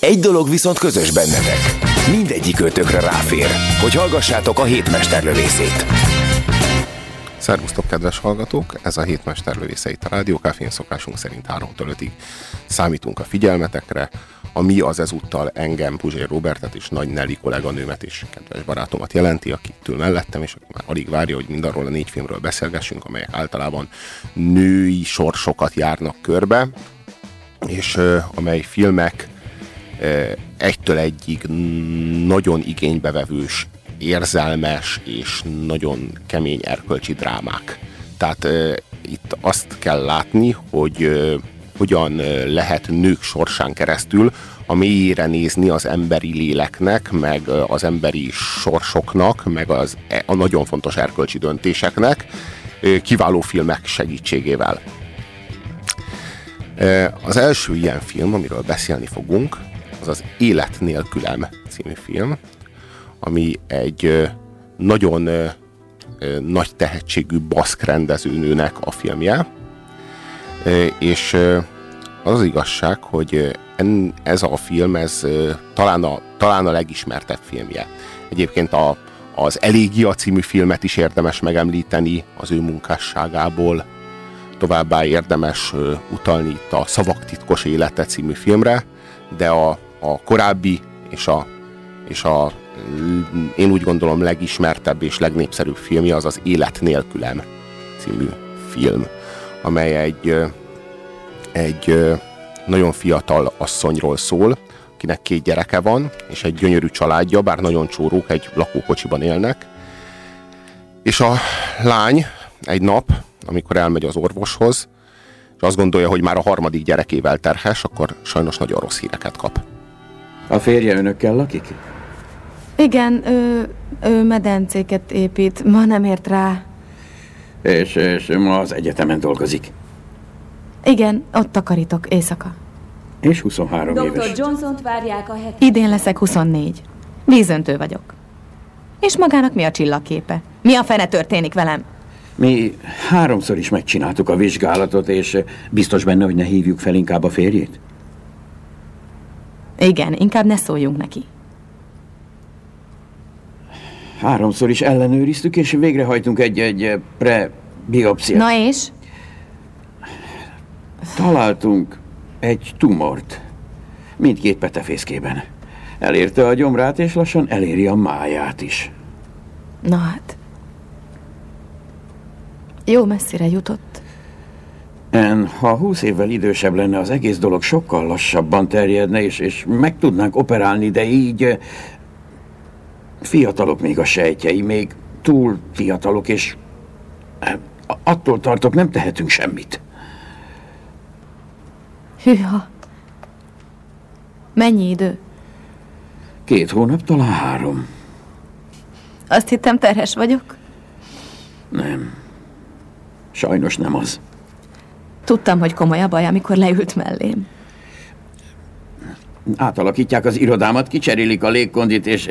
Egy dolog viszont közös bennetek. Mindegyik ötökre ráfér, hogy hallgassátok a hétmesterlövészét. Szervusztok, kedves hallgatók! Ez a hét mesterlövészeit a Rádiókáfén szokásunk szerint 3-tól 5-ig számítunk a figyelmetekre, ami az ezúttal engem, Puzsér Robertet és Nagy Nelly kolléganőmet és kedves barátomat jelenti, aki itt ül mellettem, és aki már alig várja, hogy mindarról a négy filmről beszélgessünk, amelyek általában női sorsokat járnak körbe, és ö, amely filmek egytől egyig nagyon igénybevevős érzelmes és nagyon kemény erkölcsi drámák. Tehát itt azt kell látni, hogy hogyan lehet nők sorsán keresztül a mélyére nézni az emberi léleknek, meg az emberi sorsoknak, meg az, a nagyon fontos erkölcsi döntéseknek kiváló filmek segítségével. Az első ilyen film, amiről beszélni fogunk, az az Élet nélkülem című film, ami egy nagyon nagy tehetségű baszk rendezőnőnek a filmje, és az az igazság, hogy ez a film, ez talán a, talán a legismertebb filmje. Egyébként a, az Elégia című filmet is érdemes megemlíteni az ő munkásságából, továbbá érdemes utalni itt a Szavak titkos élete című filmre, de a, a korábbi és a, és a én úgy gondolom legismertebb és legnépszerűbb filmje az az Élet nélkülem című film, amely egy, egy nagyon fiatal asszonyról szól, akinek két gyereke van, és egy gyönyörű családja, bár nagyon csórók, egy lakókocsiban élnek. És a lány egy nap, amikor elmegy az orvoshoz, és azt gondolja, hogy már a harmadik gyerekével terhes, akkor sajnos nagyon rossz híreket kap. A férje önökkel lakik? Igen, ő, ő medencéket épít, ma nem ért rá. És, és ma az egyetemen dolgozik. Igen, ott takarítok éjszaka. És 23 Dr. éves. Johnson-t várják a het... Idén leszek 24. Vízöntő vagyok. És magának mi a csillagképe? Mi a fene történik velem? Mi háromszor is megcsináltuk a vizsgálatot, és biztos benne, hogy ne hívjuk fel inkább a férjét? Igen, inkább ne szóljunk neki. Háromszor is ellenőriztük, és végrehajtunk egy-egy pre-biopsziát. Na és? Találtunk egy tumort. Mindkét petefészkében. Elérte a gyomrát, és lassan eléri a máját is. Na hát. Jó messzire jutott. En, ha húsz évvel idősebb lenne, az egész dolog sokkal lassabban terjedne, és, és meg tudnánk operálni, de így fiatalok még a sejtjei, még túl fiatalok, és attól tartok, nem tehetünk semmit. Hűha. Mennyi idő? Két hónap, talán három. Azt hittem terhes vagyok. Nem. Sajnos nem az. Tudtam, hogy komoly a baj, amikor leült mellém. Átalakítják az irodámat, kicserélik a légkondit, és...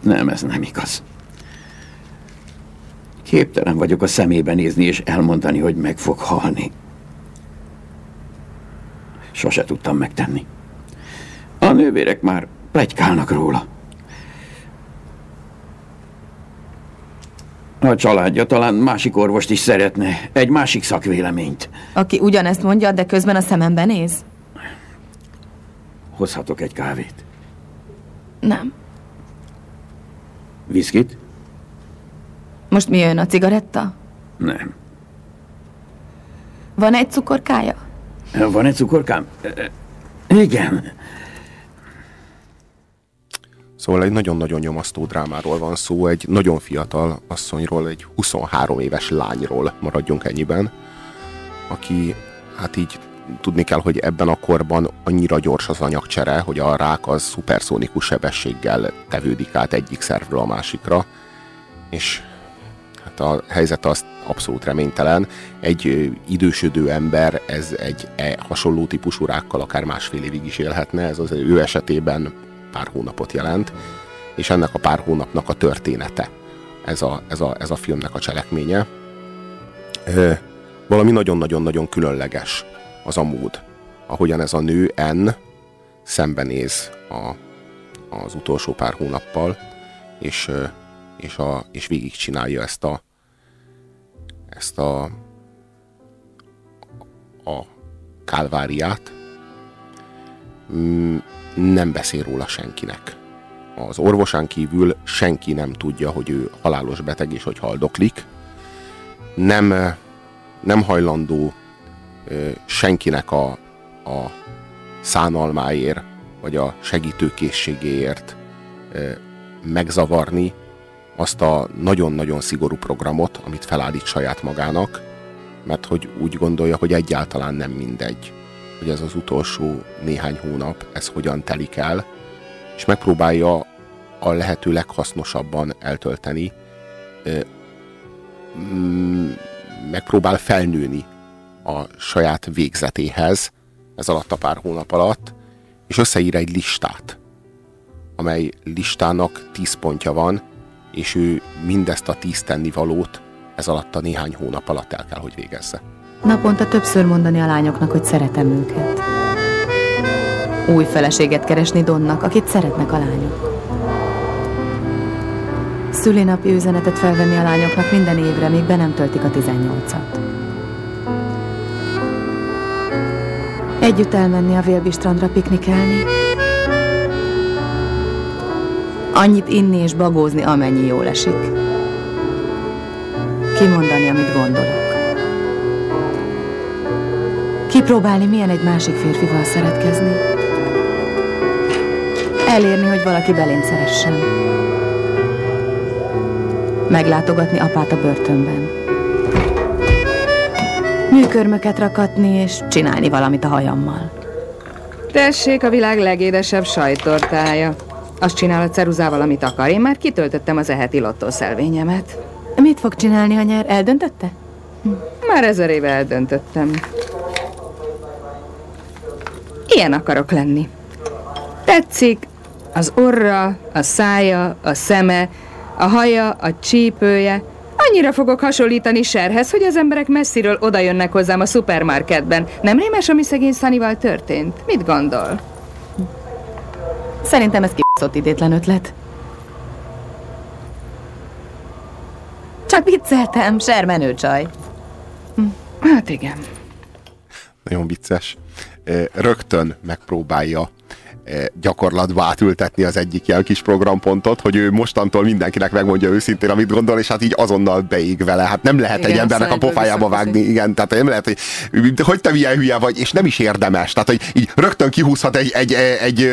Nem, ez nem igaz. Képtelen vagyok a szemébe nézni és elmondani, hogy meg fog halni. Sose tudtam megtenni. A nővérek már plegykálnak róla. A családja talán másik orvost is szeretne, egy másik szakvéleményt. Aki ugyanezt mondja, de közben a szemembe néz? Hozhatok egy kávét. Nem. Viszkit? Most mi jön a cigaretta? Nem. Van egy cukorkája? Van egy cukorkám? Igen. Szóval egy nagyon-nagyon nyomasztó drámáról van szó, egy nagyon fiatal asszonyról, egy 23 éves lányról maradjunk ennyiben, aki hát így tudni kell, hogy ebben a korban annyira gyors az anyagcsere, hogy a rák az szuperszónikus sebességgel tevődik át egyik szervről a másikra, és hát a helyzet az abszolút reménytelen. Egy idősödő ember, ez egy e, hasonló típusú rákkal akár másfél évig is élhetne, ez az ő esetében pár hónapot jelent, és ennek a pár hónapnak a története. Ez a, ez a, ez a filmnek a cselekménye. Ö, valami nagyon-nagyon-nagyon különleges az a mód, ahogyan ez a nő N szembenéz a, az utolsó pár hónappal, és, és, a, és végigcsinálja ezt a ezt a a kálváriát, Mm, nem beszél róla senkinek. Az orvosán kívül senki nem tudja, hogy ő halálos beteg és hogy haldoklik. Nem, eh, nem hajlandó ö, senkinek a, a szánalmáért, vagy a segítőkészségéért ö, megzavarni azt a nagyon-nagyon szigorú programot, amit felállít saját magának, mert hogy úgy gondolja, hogy egyáltalán nem mindegy, hogy ez az utolsó néhány hónap, ez hogyan telik el, és megpróbálja a lehető leghasznosabban eltölteni, mm, megpróbál felnőni a saját végzetéhez ez alatt a pár hónap alatt, és összeír egy listát, amely listának tíz pontja van, és ő mindezt a tíz tennivalót ez alatt a néhány hónap alatt el kell, hogy végezze. Naponta többször mondani a lányoknak, hogy szeretem őket. Új feleséget keresni Donnak, akit szeretnek a lányok. Szülinapi üzenetet felvenni a lányoknak minden évre, míg be nem töltik a 18-at. Együtt elmenni a Vélbi strandra piknikelni. Annyit inni és bagózni, amennyi jól esik. Kimondani, amit gondolok. Kipróbálni, milyen egy másik férfival szeretkezni. Elérni, hogy valaki belém szeressen. Meglátogatni apát a börtönben. Műkörmöket rakatni és csinálni valamit a hajammal. Tessék, a világ legédesebb sajttortája. Azt csinál a ceruzával, amit akar. Én már kitöltöttem az eheti lottószelvényemet. Mit fog csinálni, ha nyer? Eldöntötte? Már ezer éve eldöntöttem. Ilyen akarok lenni. Tetszik az orra, a szája, a szeme, a haja, a csípője. Annyira fogok hasonlítani Serhez, hogy az emberek messziről odajönnek hozzám a szupermarketben. Nem rémes, ami szegény Szanival történt? Mit gondol? Szerintem ez kibaszott idétlen ötlet. Csak vicceltem, Ser menő csaj. Hát igen. Nagyon vicces. Rögtön megpróbálja gyakorlatba átültetni az egyik ilyen kis programpontot, hogy ő mostantól mindenkinek megmondja őszintén, amit gondol, és hát így azonnal beég vele. Hát nem lehet Igen, egy embernek a pofájába vágni, igen, tehát nem lehet, hogy hogy te milyen hülye vagy, és nem is érdemes. Tehát, hogy így rögtön kihúzhat egy, egy, egy,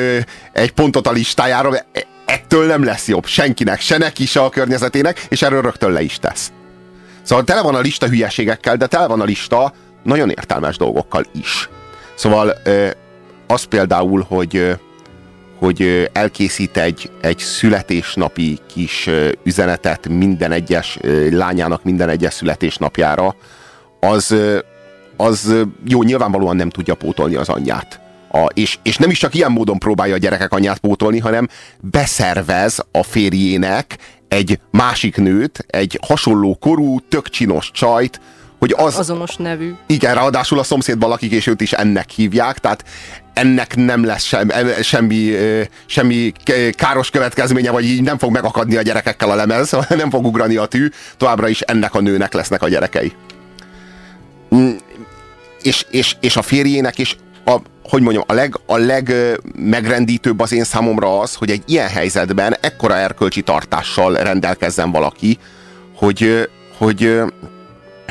egy, pontot a listájáról, e- ettől nem lesz jobb senkinek, se neki, se a környezetének, és erről rögtön le is tesz. Szóval tele van a lista hülyeségekkel, de tele van a lista nagyon értelmes dolgokkal is. Szóval az például, hogy hogy elkészít egy, egy születésnapi kis üzenetet minden egyes lányának minden egyes születésnapjára, az, az jó, nyilvánvalóan nem tudja pótolni az anyját. A, és, és nem is csak ilyen módon próbálja a gyerekek anyját pótolni, hanem beszervez a férjének egy másik nőt, egy hasonló korú, tök csinos csajt, hogy az, Azonos nevű. igen, ráadásul a szomszédban lakik, és őt is ennek hívják, tehát ennek nem lesz sem, em- semmi, ö, semmi káros következménye, vagy így nem fog megakadni a gyerekekkel a lemez, nem fog ugrani a tű, továbbra is ennek a nőnek lesznek a gyerekei. Mm, És, és, és a férjének is a, hogy mondjam, a, leg, a legmegrendítőbb az én számomra az, hogy egy ilyen helyzetben ekkora erkölcsi tartással rendelkezzen valaki, hogy, hogy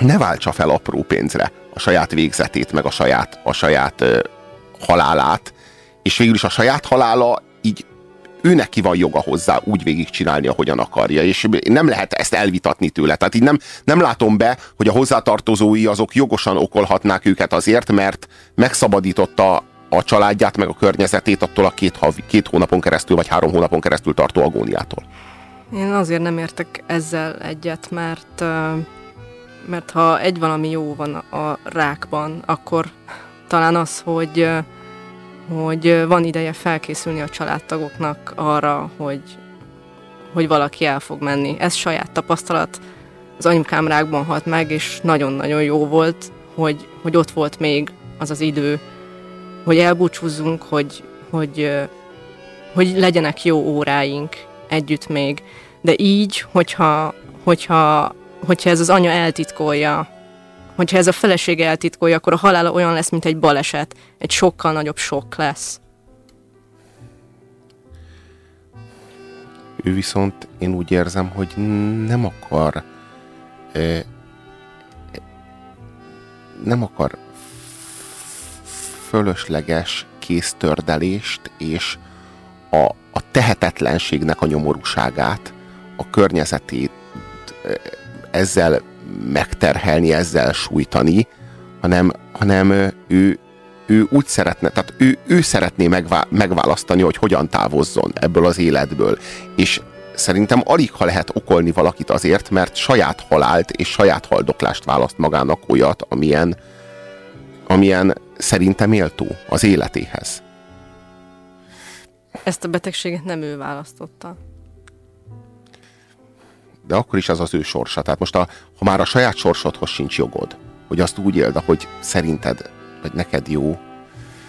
ne váltsa fel apró pénzre a saját végzetét, meg a saját, a saját ö, halálát, és végül is a saját halála így ő neki van joga hozzá úgy végigcsinálni, ahogyan akarja, és nem lehet ezt elvitatni tőle. Tehát így nem, nem látom be, hogy a hozzátartozói azok jogosan okolhatnák őket azért, mert megszabadította a családját, meg a környezetét attól a két, hav, két hónapon keresztül, vagy három hónapon keresztül tartó agóniától. Én azért nem értek ezzel egyet, mert, mert ha egy valami jó van a rákban, akkor talán az, hogy, hogy van ideje felkészülni a családtagoknak arra, hogy, hogy valaki el fog menni. Ez saját tapasztalat. Az anyukám rákban halt meg, és nagyon-nagyon jó volt, hogy, hogy ott volt még az az idő, hogy elbúcsúzzunk, hogy, hogy, hogy legyenek jó óráink együtt még. De így, hogyha, hogyha, hogyha ez az anya eltitkolja, hogyha ez a felesége eltitkolja, akkor a halála olyan lesz, mint egy baleset. Egy sokkal nagyobb sok lesz. Ő viszont én úgy érzem, hogy nem akar nem akar fölösleges kéztördelést és a, a tehetetlenségnek a nyomorúságát, a környezetét ezzel megterhelni, ezzel sújtani, hanem, hanem ő, ő úgy szeretne, tehát ő, ő szeretné megvá, megválasztani, hogy hogyan távozzon ebből az életből. És szerintem alig ha lehet okolni valakit azért, mert saját halált és saját haldoklást választ magának olyat, amilyen, amilyen szerintem méltó az életéhez. Ezt a betegséget nem ő választotta. De akkor is az az ő sorsa. Tehát most, a, ha már a saját sorsodhoz sincs jogod, hogy azt úgy éld, hogy szerinted, vagy neked jó.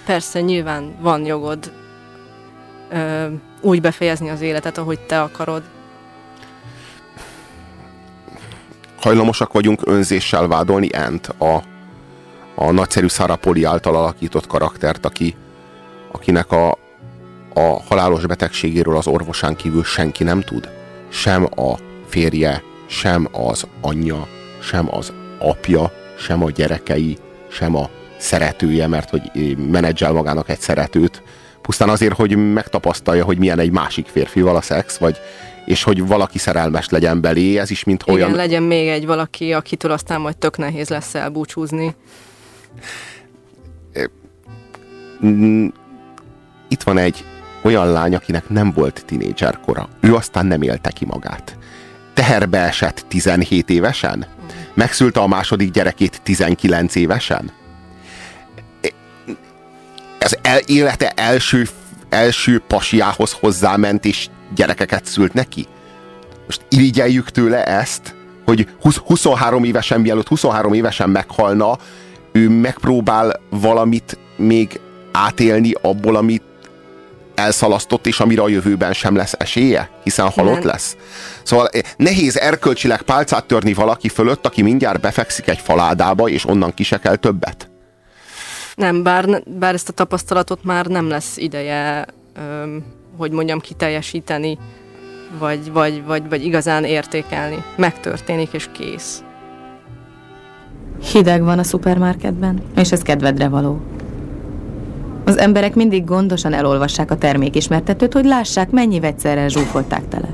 Persze, nyilván van jogod ö, úgy befejezni az életet, ahogy te akarod. Hajlamosak vagyunk önzéssel vádolni Ent, a a nagyszerű Sarapoli által alakított karaktert, aki, akinek a, a halálos betegségéről az orvosán kívül senki nem tud. Sem a férje, sem az anyja, sem az apja, sem a gyerekei, sem a szeretője, mert hogy menedzsel magának egy szeretőt, pusztán azért, hogy megtapasztalja, hogy milyen egy másik férfival a szex, vagy és hogy valaki szerelmes legyen belé, ez is mint olyan... Igen, legyen még egy valaki, akitől aztán majd tök nehéz lesz elbúcsúzni. Itt van egy olyan lány, akinek nem volt tinédzser kora. Ő aztán nem élte ki magát. Teherbe esett 17 évesen? Megszülte a második gyerekét 19 évesen? Ez el, élete első, első pasiához hozzáment, és gyerekeket szült neki? Most irigyeljük tőle ezt, hogy 20, 23 évesen, mielőtt 23 évesen meghalna, ő megpróbál valamit még átélni abból, amit elszalasztott, és amire a jövőben sem lesz esélye, hiszen halott Nem. lesz. Szóval eh, nehéz erkölcsileg pálcát törni valaki fölött, aki mindjárt befekszik egy faládába, és onnan kisekel többet. Nem, bár, bár ezt a tapasztalatot már nem lesz ideje, öm, hogy mondjam, kiteljesíteni, vagy, vagy, vagy, vagy igazán értékelni. Megtörténik, és kész. Hideg van a szupermarketben, és ez kedvedre való. Az emberek mindig gondosan elolvassák a termékismertetőt, hogy lássák, mennyi vegyszerrel zsúfolták tele.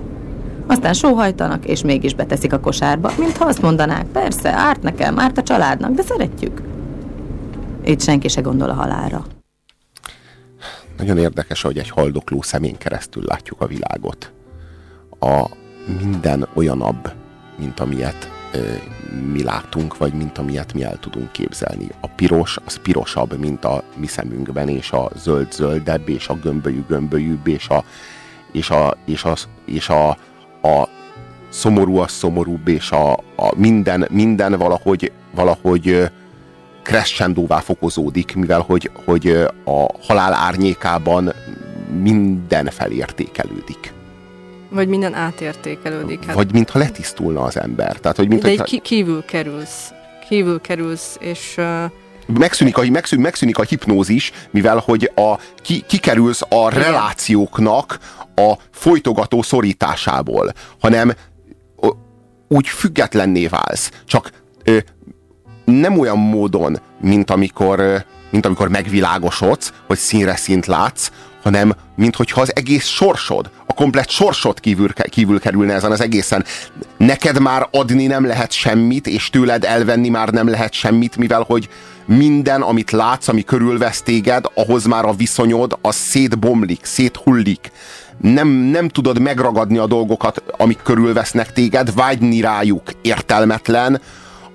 Aztán sóhajtanak, és mégis beteszik a kosárba, mintha azt mondanák, persze, árt nekem, árt a családnak, de szeretjük. Itt senki se gondol a halálra. Nagyon érdekes, hogy egy haldokló szemén keresztül látjuk a világot. A minden olyanabb, mint amilyet mi látunk, vagy mint amilyet mi el tudunk képzelni. A piros, az pirosabb, mint a mi szemünkben, és a zöld zöldebb, és a gömbölyű gömbölyűbb, és a, és a, és a, és a, a szomorú az szomorúbb, és a, a minden, minden valahogy, valahogy crescendóvá fokozódik, mivel hogy, hogy a halál árnyékában minden felértékelődik. Vagy minden átértékelődik. Hát. Vagy mintha letisztulna az ember. Tehát, hogy mint, De hogyha... kívül kerülsz. Kívül kerülsz, és... Uh... Megszűnik a, megszűnik, megszűnik a hipnózis, mivel hogy a, ki, kikerülsz a relációknak a folytogató szorításából, hanem úgy függetlenné válsz. Csak ö, nem olyan módon, mint amikor, mint amikor megvilágosodsz, hogy színre szint látsz, hanem mint hogyha az egész sorsod, a komplet sorsod kívül, kívül kerülne ezen az egészen. Neked már adni nem lehet semmit, és tőled elvenni már nem lehet semmit, mivel hogy minden, amit látsz, ami körülvesz téged, ahhoz már a viszonyod, az szétbomlik, széthullik. Nem, nem tudod megragadni a dolgokat, amik körülvesznek téged, vágyni rájuk értelmetlen,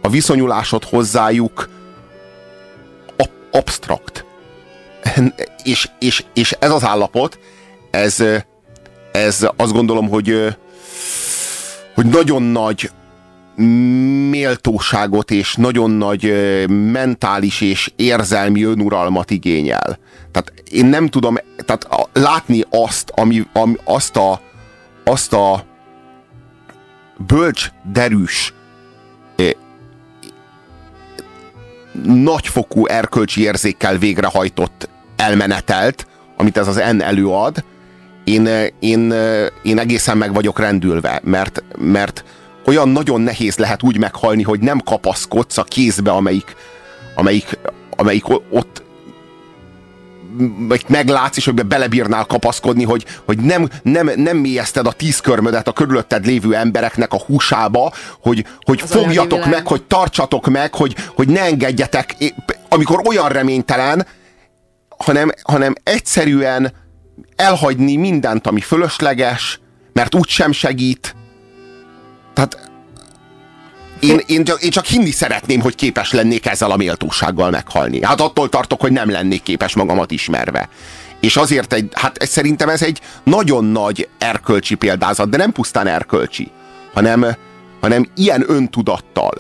a viszonyulásod hozzájuk absztrakt. És, és, és ez az állapot, ez, ez azt gondolom, hogy, hogy nagyon nagy méltóságot és nagyon nagy mentális és érzelmi önuralmat igényel. Tehát én nem tudom, tehát látni azt, ami, ami azt a azt a bölcs, derűs, nagyfokú erkölcsi érzékkel végrehajtott elmenetelt, amit ez az N előad, én, én, én egészen meg vagyok rendülve, mert, mert olyan nagyon nehéz lehet úgy meghalni, hogy nem kapaszkodsz a kézbe, amelyik, amelyik, amelyik ott meglátsz, és hogy belebírnál kapaszkodni, hogy, hogy nem, nem, nem mélyezted a tíz körmödet a körülötted lévő embereknek a húsába, hogy, hogy fogjatok meg, hogy tartsatok meg, hogy, hogy ne engedjetek, amikor olyan reménytelen, hanem, hanem egyszerűen elhagyni mindent, ami fölösleges, mert úgy sem segít. Tehát én, én, csak, én csak hinni szeretném, hogy képes lennék ezzel a méltósággal meghalni. Hát attól tartok, hogy nem lennék képes magamat ismerve. És azért egy, hát szerintem ez egy nagyon nagy erkölcsi példázat, de nem pusztán erkölcsi, hanem, hanem ilyen öntudattal,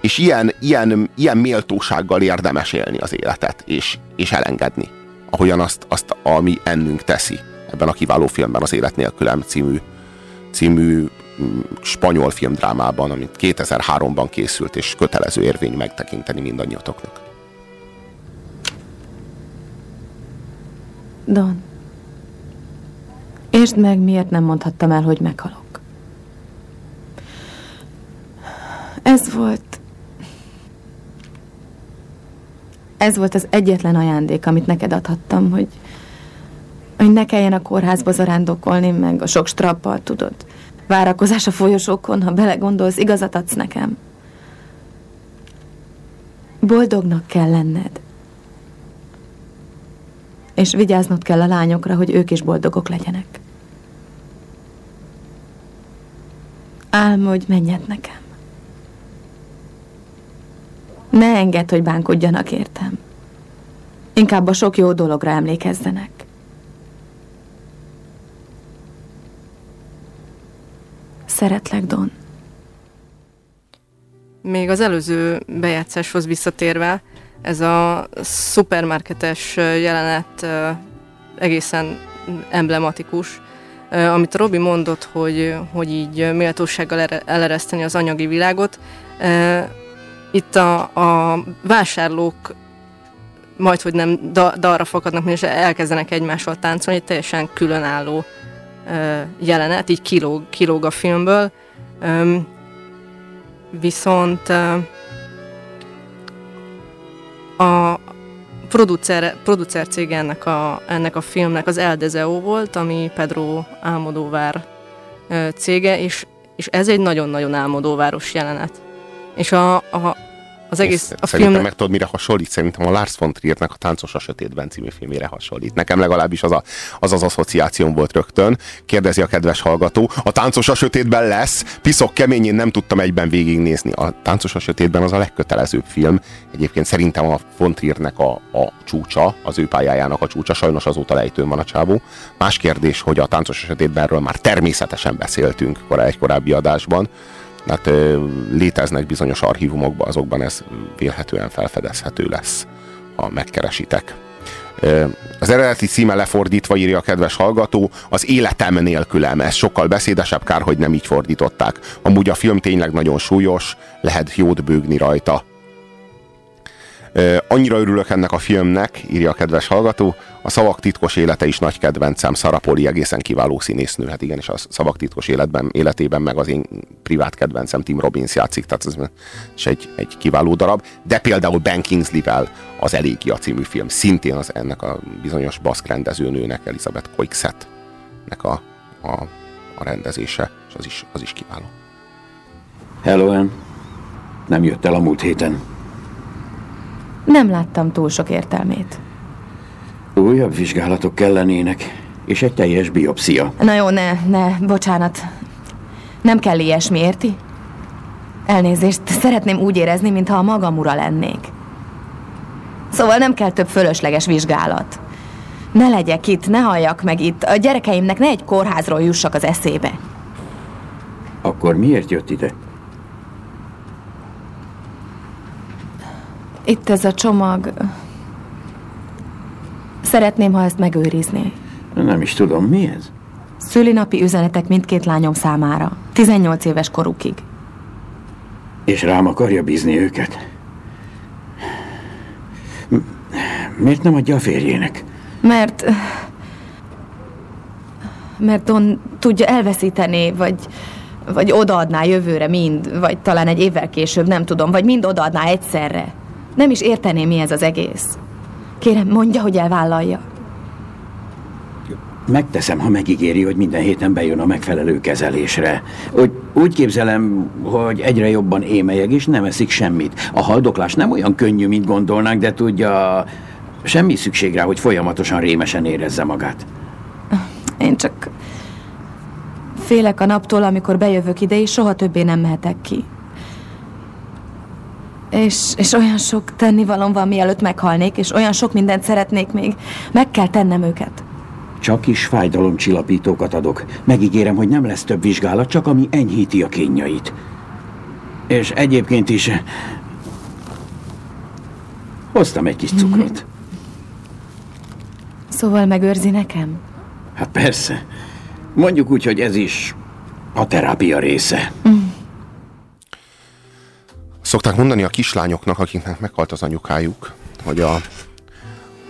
és ilyen, ilyen, ilyen méltósággal érdemes élni az életet, és, és elengedni, ahogyan azt, azt ami ennünk teszi ebben a kiváló filmben, az Élet nélkülem című, című spanyol filmdrámában, amit 2003-ban készült, és kötelező érvény megtekinteni mindannyiatoknak. Don, értsd meg, miért nem mondhattam el, hogy meghalok. Ez volt... Ez volt az egyetlen ajándék, amit neked adhattam, hogy, hogy ne kelljen a kórházba zarándokolni, meg a sok strappal, tudod. Várakozás a folyosókon, ha belegondolsz, igazat adsz nekem. Boldognak kell lenned. És vigyáznod kell a lányokra, hogy ők is boldogok legyenek. Álmodj, menjet nekem. Ne engedd, hogy bánkodjanak értem. Inkább a sok jó dologra emlékezzenek. Szeretlek, Don. Még az előző bejátszáshoz visszatérve, ez a szupermarketes jelenet egészen emblematikus, amit Robi mondott, hogy, hogy így méltósággal elereszteni az anyagi világot. Itt a, a vásárlók majd, hogy nem da, dalra fakadnak, és elkezdenek egymással táncolni, egy teljesen különálló jelenet, így kilóg, kilóg a filmből. Viszont a producer, producer cége ennek a, ennek a filmnek az Eldezeo volt, ami Pedro Álmodóvár cége, és, és ez egy nagyon-nagyon álmodóváros jelenet. És a, a, az egész a Szerintem film... meg tudod, mire hasonlít? Szerintem a Lars von Triernek a Táncos a Sötétben című filmére hasonlít. Nekem legalábbis az a, az, az asszociációm volt rögtön. Kérdezi a kedves hallgató. A Táncos a Sötétben lesz. Piszok kemény, én nem tudtam egyben végignézni. A Táncos a Sötétben az a legkötelezőbb film. Egyébként szerintem a von Triernek a, a csúcsa, az ő pályájának a csúcsa. Sajnos azóta lejtőn van a csávó. Más kérdés, hogy a Táncos a Sötétbenről már természetesen beszéltünk egy korábbi adásban hát léteznek bizonyos archívumokban, azokban ez vélhetően felfedezhető lesz, ha megkeresitek. Az eredeti címe lefordítva írja a kedves hallgató, az életem nélkülem. Ez sokkal beszédesebb, kár, hogy nem így fordították. Amúgy a film tényleg nagyon súlyos, lehet jót bőgni rajta. Annyira örülök ennek a filmnek, írja a kedves hallgató, a szavak titkos élete is nagy kedvencem, Szarapoli egészen kiváló színésznő, hát igen, és a szavak titkos életben, életében meg az én privát kedvencem Tim Robbins játszik, tehát ez is egy, egy kiváló darab, de például Ben Kingsley-vel az Elégia című film, szintén az ennek a bizonyos baszk rendezőnőnek, Elizabeth Coixet-nek a, a, a rendezése, és az is, az is kiváló. Hello, Ann. Nem jött el a múlt héten. Nem láttam túl sok értelmét. Újabb vizsgálatok kellenének, és egy teljes biopszia. Na jó, ne, ne, bocsánat. Nem kell ilyesmi, érti? Elnézést, szeretném úgy érezni, mintha a magam ura lennék. Szóval nem kell több fölösleges vizsgálat. Ne legyek itt, ne halljak meg itt. A gyerekeimnek ne egy kórházról jussak az eszébe. Akkor miért jött ide? Itt ez a csomag. Szeretném, ha ezt megőrizni. Nem is tudom, mi ez? Szülinapi üzenetek mindkét lányom számára. 18 éves korukig. És rám akarja bízni őket? Miért nem adja a férjének? Mert... Mert Don tudja elveszíteni, vagy... Vagy odaadná jövőre mind, vagy talán egy évvel később, nem tudom, vagy mind odaadná egyszerre. Nem is érteném, mi ez az egész. Kérem, mondja, hogy elvállalja. Megteszem, ha megígéri, hogy minden héten bejön a megfelelő kezelésre. Úgy, úgy képzelem, hogy egyre jobban émelyeg, és nem eszik semmit. A haldoklás nem olyan könnyű, mint gondolnánk, de tudja, semmi szükség rá, hogy folyamatosan rémesen érezze magát. Én csak félek a naptól, amikor bejövök ide, és soha többé nem mehetek ki. És, és olyan sok tennivalom van, mielőtt meghalnék, és olyan sok mindent szeretnék még. Meg kell tennem őket. Csak is fájdalomcsillapítókat adok. Megígérem, hogy nem lesz több vizsgálat, csak ami enyhíti a kényeit. És egyébként is... Hoztam egy kis cukrot. Szóval megőrzi nekem? Hát persze. Mondjuk úgy, hogy ez is a terápia része. Szokták mondani a kislányoknak, akiknek meghalt az anyukájuk, hogy a,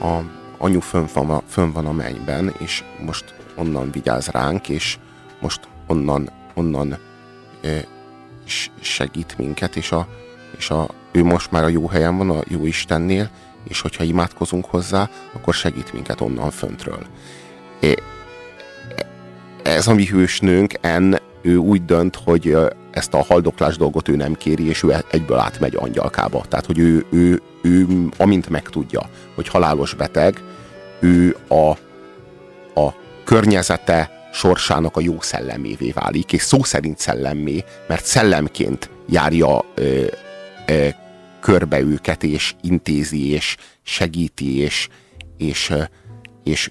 a anyu fönn van, fönn van a mennyben, és most onnan vigyáz ránk, és most onnan, onnan e, segít minket, és, a, és a, ő most már a jó helyen van, a jó Istennél, és hogyha imádkozunk hozzá, akkor segít minket onnan föntről. É, ez a mi hősnőnk, en, ő úgy dönt, hogy ezt a haldoklás dolgot ő nem kéri, és ő egyből átmegy angyalkába. Tehát, hogy ő, ő, ő amint megtudja, hogy halálos beteg, ő a, a környezete sorsának a jó szellemévé válik, és szó szerint szellemmé, mert szellemként járja ö, ö, körbe őket, és intézi, és segíti, és, és, és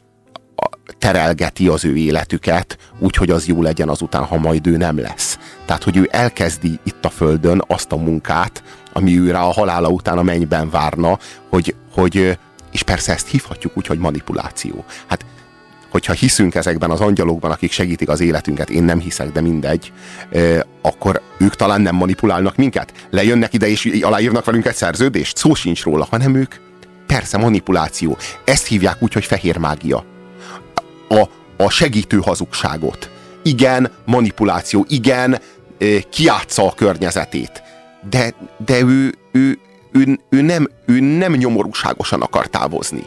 terelgeti az ő életüket, úgy, hogy az jó legyen azután, ha majd ő nem lesz. Tehát, hogy ő elkezdi itt a földön azt a munkát, ami őre a halála után a mennyben várna, hogy, hogy és persze ezt hívhatjuk úgy, hogy manipuláció. Hát hogyha hiszünk ezekben az angyalokban, akik segítik az életünket, én nem hiszek, de mindegy, akkor ők talán nem manipulálnak minket? Lejönnek ide és aláírnak velünk egy szerződést? Szó sincs róla, hanem ők persze manipuláció. Ezt hívják úgy, hogy fehér mágia a, a segítő hazugságot. Igen, manipuláció, igen, kiátsza a környezetét. De, de ő, ő, ő, ő, nem, ő nem nyomorúságosan akar távozni,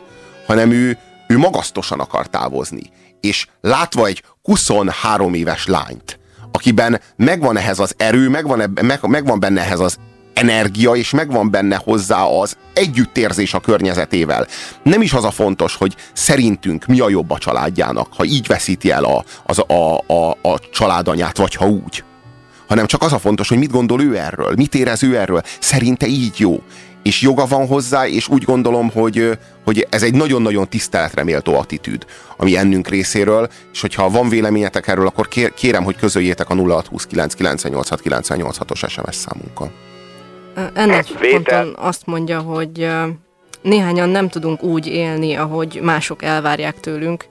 hanem ő, ő magasztosan akar távozni. És látva egy 23 éves lányt, akiben megvan ehhez az erő, megvan, ebbe, meg, megvan benne ehhez az energia, és megvan benne hozzá az együttérzés a környezetével. Nem is az a fontos, hogy szerintünk mi a jobb a családjának, ha így veszíti el a, az, a, a, a családanyát, vagy ha úgy. Hanem csak az a fontos, hogy mit gondol ő erről, mit érez ő erről. Szerinte így jó. És joga van hozzá, és úgy gondolom, hogy, hogy ez egy nagyon-nagyon tiszteletre méltó attitűd, ami ennünk részéről, és hogyha van véleményetek erről, akkor kérem, hogy közöljétek a 0629 os SMS számunkkal. Ennek ponton azt mondja, hogy néhányan nem tudunk úgy élni, ahogy mások elvárják tőlünk.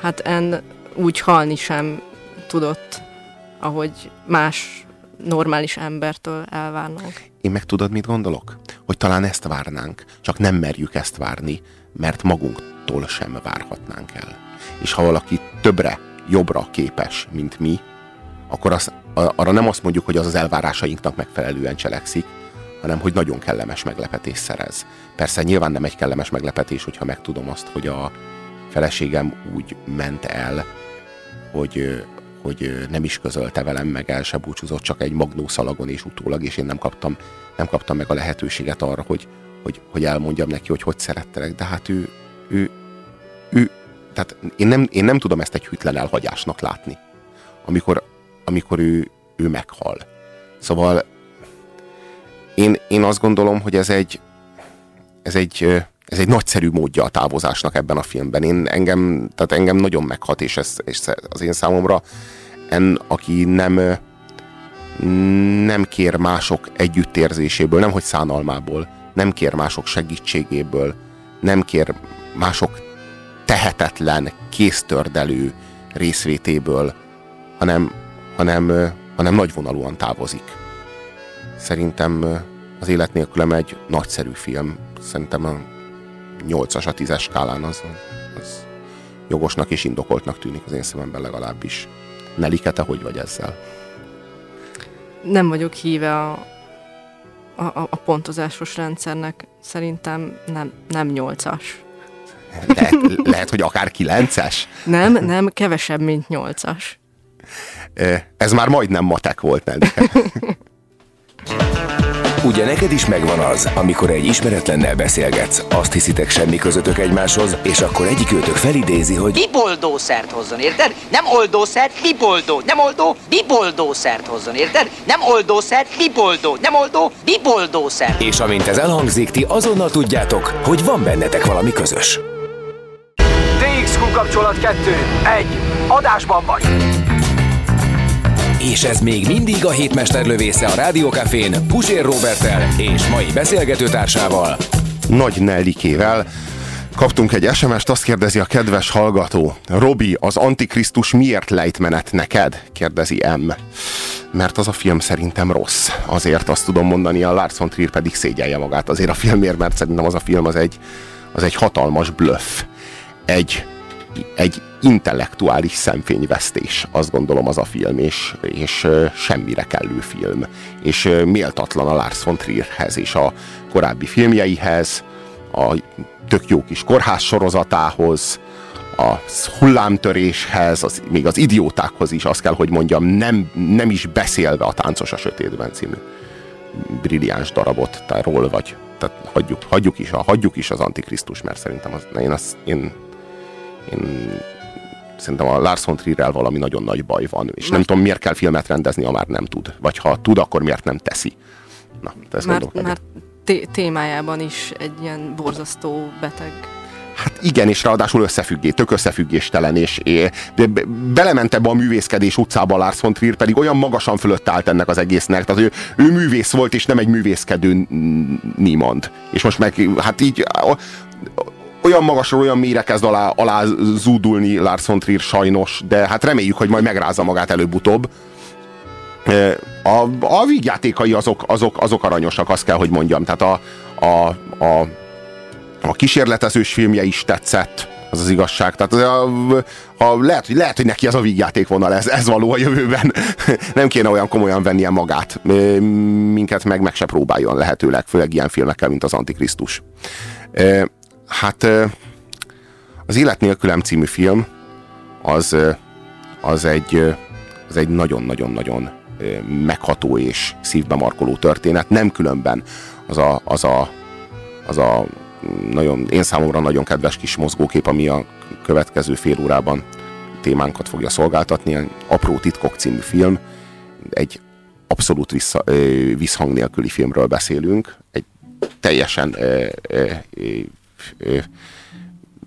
Hát en úgy halni sem tudott, ahogy más normális embertől elvárnánk. Én meg tudod, mit gondolok? Hogy talán ezt várnánk, csak nem merjük ezt várni, mert magunktól sem várhatnánk el. És ha valaki többre, jobbra képes, mint mi, akkor az, arra nem azt mondjuk, hogy az az elvárásainknak megfelelően cselekszik, hanem hogy nagyon kellemes meglepetés szerez. Persze nyilván nem egy kellemes meglepetés, hogyha megtudom azt, hogy a feleségem úgy ment el, hogy, hogy nem is közölte velem, meg el se búcsúzott csak egy magnószalagon és utólag, és én nem kaptam, nem kaptam meg a lehetőséget arra, hogy, hogy, hogy elmondjam neki, hogy hogy szerettelek, de hát ő, ő, ő tehát én nem, én nem tudom ezt egy hűtlen elhagyásnak látni, amikor, amikor ő, ő meghal. Szóval én, én azt gondolom, hogy ez egy, ez egy, ez egy nagyszerű módja a távozásnak ebben a filmben. Én engem, tehát engem nagyon meghat, és, ez, és az én számomra en, aki nem, nem kér mások együttérzéséből, nem hogy szánalmából, nem kér mások segítségéből, nem kér mások tehetetlen, kéztördelő részvétéből, hanem, hanem, hanem nagyvonalúan távozik. Szerintem az élet nélkülem egy nagyszerű film. Szerintem a 8-as a 10-es skálán az, az jogosnak és indokoltnak tűnik az én szememben legalábbis. Nelike, te hogy vagy ezzel? Nem vagyok híve a, a, a pontozásos rendszernek. Szerintem nem, nem 8-as. Lehet, lehet, hogy akár 9-es? Nem, nem, kevesebb, mint 8-as. Ez már majdnem matek volt, Nelike. Ugye neked is megvan az, amikor egy ismeretlennel beszélgetsz, azt hiszitek semmi közöttök egymáshoz, és akkor egyik őtök felidézi, hogy biboldószert hozzon, érted? Nem oldószert, biboldó. Nem oldó, biboldószert hozzon, érted? Nem oldószert, biboldó. Nem oldó, biboldószert. És amint ez elhangzik, ti azonnal tudjátok, hogy van bennetek valami közös. DXQ kapcsolat 2. 1. Adásban vagy. És ez még mindig a hétmester lövésze a Rádiókafén Pusér Robertel és mai beszélgetőtársával. Nagy Nellikével. Kaptunk egy SMS-t, azt kérdezi a kedves hallgató. Robi, az Antikrisztus miért lejtmenet neked? Kérdezi M. Mert az a film szerintem rossz. Azért azt tudom mondani, a Lars von Trier pedig szégyelje magát azért a filmért, mert szerintem az a film az egy, az egy hatalmas bluff. Egy egy intellektuális szemfényvesztés, azt gondolom az a film, és, és semmire kellő film. És méltatlan a Lars von Trierhez és a korábbi filmjeihez, a tök jó kis kórház sorozatához, a hullámtöréshez, az, még az idiótákhoz is, azt kell, hogy mondjam, nem, nem is beszélve a Táncos a Sötétben című brilliáns darabot, tehát ról vagy. Tehát hagyjuk, hagyjuk, is, a, hagyjuk is az Antikrisztus, mert szerintem az, én, az, én én szerintem a Lars von Trierrel valami nagyon nagy baj van, és mert... nem tudom, miért kell filmet rendezni, ha már nem tud. Vagy ha tud, akkor miért nem teszi. Na, ezt mert, mert témájában is egy ilyen borzasztó beteg Hát igen, és ráadásul összefüggé, tök összefüggéstelen, és de belement ebbe a művészkedés utcába Lars von Trier, pedig olyan magasan fölött állt ennek az egésznek, tehát ő, ő művész volt, és nem egy művészkedő Niemand. És most meg, hát így olyan magasról, olyan mélyre kezd alá, alá zúdulni Lars von Trier sajnos, de hát reméljük, hogy majd megrázza magát előbb-utóbb. A, a vígjátékai azok, azok, azok aranyosak, azt kell, hogy mondjam. Tehát a, a, a, a kísérletezős filmje is tetszett, az az igazság. Tehát a, a, lehet, hogy, lehet, hogy neki az a vígjáték vonal, ez, ez való a jövőben. Nem kéne olyan komolyan vennie magát. Minket meg meg se próbáljon lehetőleg, főleg ilyen filmekkel, mint az Antikrisztus. Hát az Élet nélkülem című film az, az egy az egy nagyon-nagyon-nagyon megható és szívbe markoló történet. Nem különben az a, az a, az a nagyon, én számomra nagyon kedves kis mozgókép, ami a következő fél órában témánkat fogja szolgáltatni. Apró titkok című film. Egy abszolút vissza, visszhang nélküli filmről beszélünk. Egy teljesen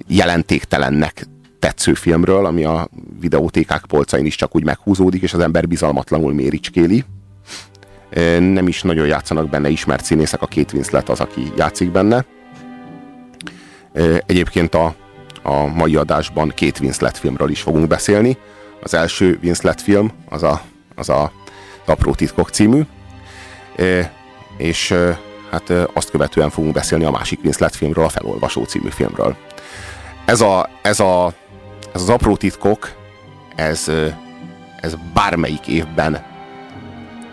jelentéktelennek tetsző filmről, ami a videótékák polcain is csak úgy meghúzódik, és az ember bizalmatlanul méricskéli. Nem is nagyon játszanak benne ismert színészek, a két Winslet az, aki játszik benne. Egyébként a, a mai adásban két Winslet filmről is fogunk beszélni. Az első Winslet film az a, az a Apró titkok című, és hát azt követően fogunk beszélni a másik Winslet filmről, a Felolvasó című filmről. Ez, a, ez, a, ez az apró titkok, ez, ez bármelyik évben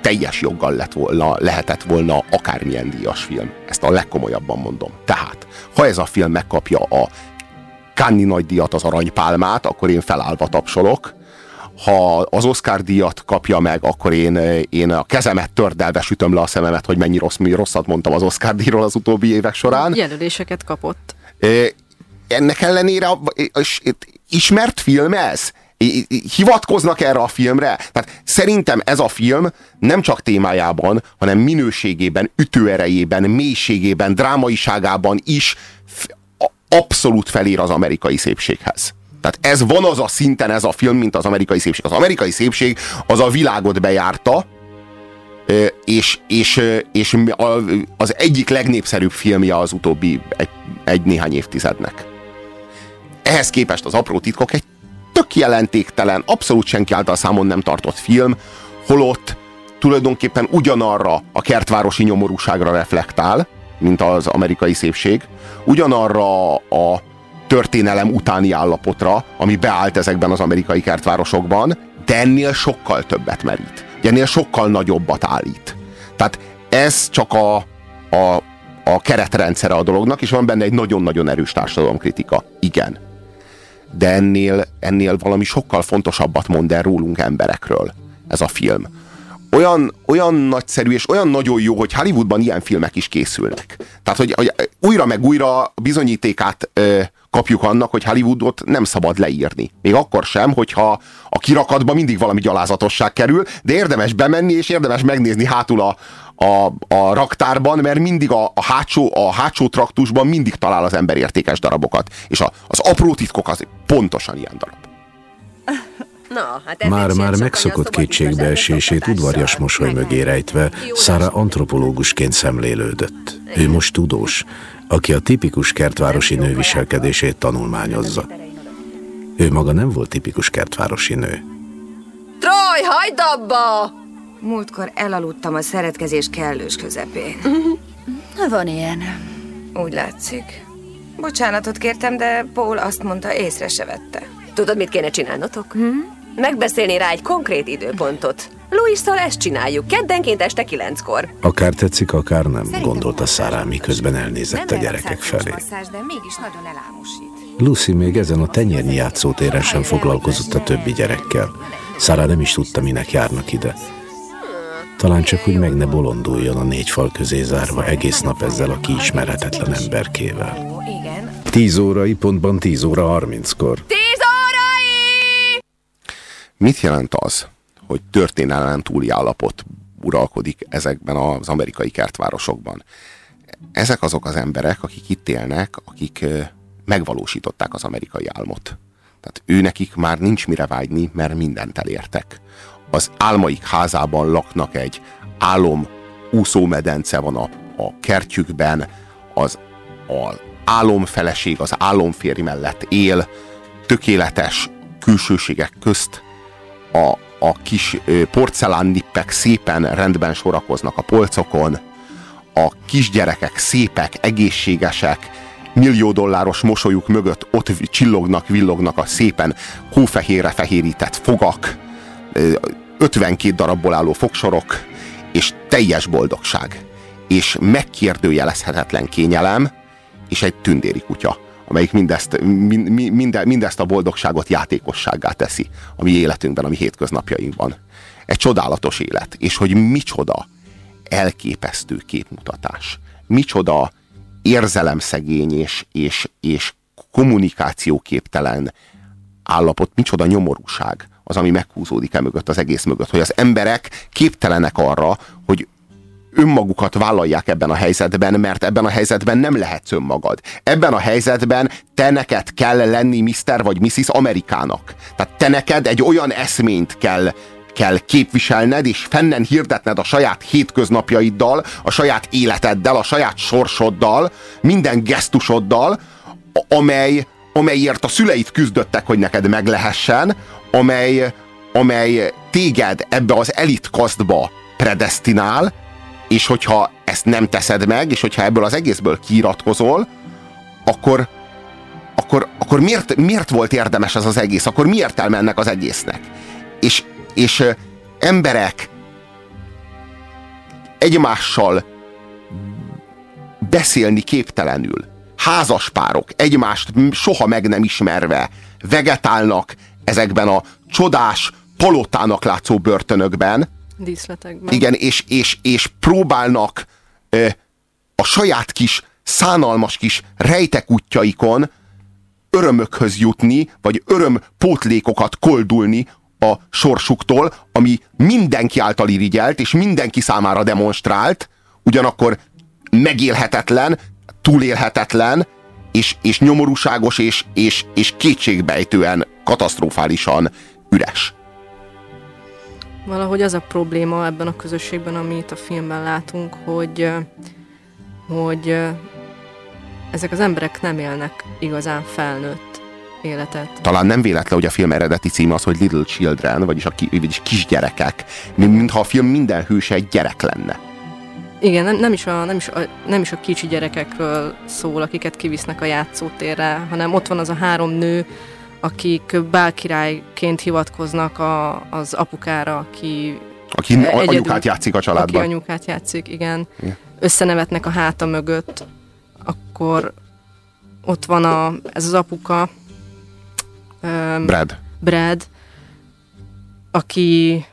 teljes joggal lett volna, lehetett volna akármilyen díjas film. Ezt a legkomolyabban mondom. Tehát, ha ez a film megkapja a Cannes nagy díjat, az aranypálmát, akkor én felállva tapsolok. Ha az Oscar díjat kapja meg, akkor én, én a kezemet tördelve sütöm le a szememet, hogy mennyi rossz, rosszat mondtam az Oscar díjról az utóbbi évek során. Jelöléseket kapott. Ennek ellenére ismert film ez? hivatkoznak erre a filmre. Tehát szerintem ez a film nem csak témájában, hanem minőségében, ütőerejében, mélységében, drámaiságában is abszolút felér az amerikai szépséghez. Tehát ez van az a szinten ez a film, mint az amerikai szépség. Az amerikai szépség az a világot bejárta, és, és, és az egyik legnépszerűbb filmje az utóbbi egy, egy néhány évtizednek. Ehhez képest az apró titkok egy tök jelentéktelen, abszolút senki által számon nem tartott film, holott tulajdonképpen ugyanarra a kertvárosi nyomorúságra reflektál, mint az amerikai szépség, ugyanarra a történelem utáni állapotra, ami beállt ezekben az amerikai kertvárosokban, de ennél sokkal többet merít. Ennél sokkal nagyobbat állít. Tehát ez csak a, a, a keretrendszere a dolognak, és van benne egy nagyon-nagyon erős társadalomkritika. Igen de ennél, ennél valami sokkal fontosabbat mond el rólunk emberekről ez a film. Olyan, olyan nagyszerű és olyan nagyon jó, hogy Hollywoodban ilyen filmek is készülnek. Tehát, hogy, hogy újra meg újra bizonyítékát ö, kapjuk annak, hogy Hollywoodot nem szabad leírni. Még akkor sem, hogyha a kirakatba mindig valami gyalázatosság kerül, de érdemes bemenni, és érdemes megnézni hátul a, a, a raktárban, mert mindig a, a, hátsó, a hátsó traktusban mindig talál az ember értékes darabokat. És a, az apró titkok az pontosan ilyen darab. Na, hát Már-már megszokott kétségbeesését udvarjas mosoly mögé rejtve, Szára antropológusként szemlélődött. Ő most tudós, aki a tipikus kertvárosi nő viselkedését tanulmányozza. Ő maga nem volt tipikus kertvárosi nő. Troj, hagyd abba! Múltkor elaludtam a szeretkezés kellős közepén. Van ilyen. Úgy látszik. Bocsánatot kértem, de Paul azt mondta, észre se vette. Tudod, mit kéne csinálnotok? Hmm? Megbeszélni rá egy konkrét időpontot. Louis-szal ezt csináljuk, keddenként este kilenckor. Akár tetszik, akár nem, Szerintem gondolta Szárá, miközben elnézett a gyerekek felé. Masszázs, de mégis nagyon elámosít. Lucy még ezen a tenyérnyi játszótéren sem foglalkozott a többi gyerekkel. Szárá nem is tudta, minek járnak ide. Talán csak úgy meg ne bolonduljon a négy fal közé zárva egész nap ezzel a kiismerhetetlen emberkével. Tíz órai, pontban tíz óra harminckor. Tíz! Mit jelent az, hogy történelem túli állapot uralkodik ezekben az amerikai kertvárosokban? Ezek azok az emberek, akik itt élnek, akik megvalósították az amerikai álmot. Tehát ő nekik már nincs mire vágyni, mert mindent elértek az álmaik házában laknak egy álom úszómedence van a, a kertjükben, az, az álomfeleség, az álomférj mellett él, tökéletes külsőségek közt a, a kis porcelánnippek szépen rendben sorakoznak a polcokon, a kisgyerekek szépek, egészségesek, millió dolláros mosolyuk mögött ott csillognak, villognak a szépen hófehérre fehérített fogak, 52 darabból álló fogsorok, és teljes boldogság, és megkérdőjelezhetetlen kényelem, és egy tündéri kutya, amelyik mindezt, mind, mindezt a boldogságot játékossággá teszi a mi életünkben, a mi hétköznapjainkban. Egy csodálatos élet, és hogy micsoda elképesztő képmutatás, micsoda érzelemszegény és, és, és kommunikációképtelen állapot, micsoda nyomorúság, az, ami meghúzódik el mögött, az egész mögött, hogy az emberek képtelenek arra, hogy önmagukat vállalják ebben a helyzetben, mert ebben a helyzetben nem lehetsz önmagad. Ebben a helyzetben te neked kell lenni Mr. vagy Mrs. Amerikának. Tehát te neked egy olyan eszményt kell kell képviselned, és fennen hirdetned a saját hétköznapjaiddal, a saját életeddel, a saját sorsoddal, minden gesztusoddal, amely, amelyért a szüleid küzdöttek, hogy neked meglehessen, amely, amely téged ebbe az elit kasztba predestinál, és hogyha ezt nem teszed meg, és hogyha ebből az egészből kiiratkozol, akkor, akkor, akkor miért, miért volt érdemes ez az egész? Akkor mi értelme ennek az egésznek? És, és emberek egymással beszélni képtelenül, házaspárok egymást soha meg nem ismerve vegetálnak ezekben a csodás, palotának látszó börtönökben. Díszletekben. Igen, és, és, és próbálnak ö, a saját kis, szánalmas kis rejtek útjaikon örömökhöz jutni, vagy örömpótlékokat koldulni a sorsuktól, ami mindenki által irigyelt, és mindenki számára demonstrált, ugyanakkor megélhetetlen, túlélhetetlen, és, és nyomorúságos, és, és, és kétségbejtően, katasztrofálisan üres. Valahogy az a probléma ebben a közösségben, amit a filmben látunk, hogy, hogy ezek az emberek nem élnek igazán felnőtt életet. Talán nem véletlen, hogy a film eredeti címe az, hogy Little Children, vagyis, a ki, vagyis kisgyerekek, mintha a film minden hőse egy gyerek lenne. Igen, nem, nem, is a, nem, is a, nem is a kicsi gyerekekről szól, akiket kivisznek a játszótérre, hanem ott van az a három nő, akik bálkirályként hivatkoznak a, az apukára, aki aki egyedül, anyukát játszik a családban. Aki anyukát játszik, igen. igen. Összenevetnek a háta mögött, akkor ott van a, ez az apuka. Um, Brad. Brad, aki,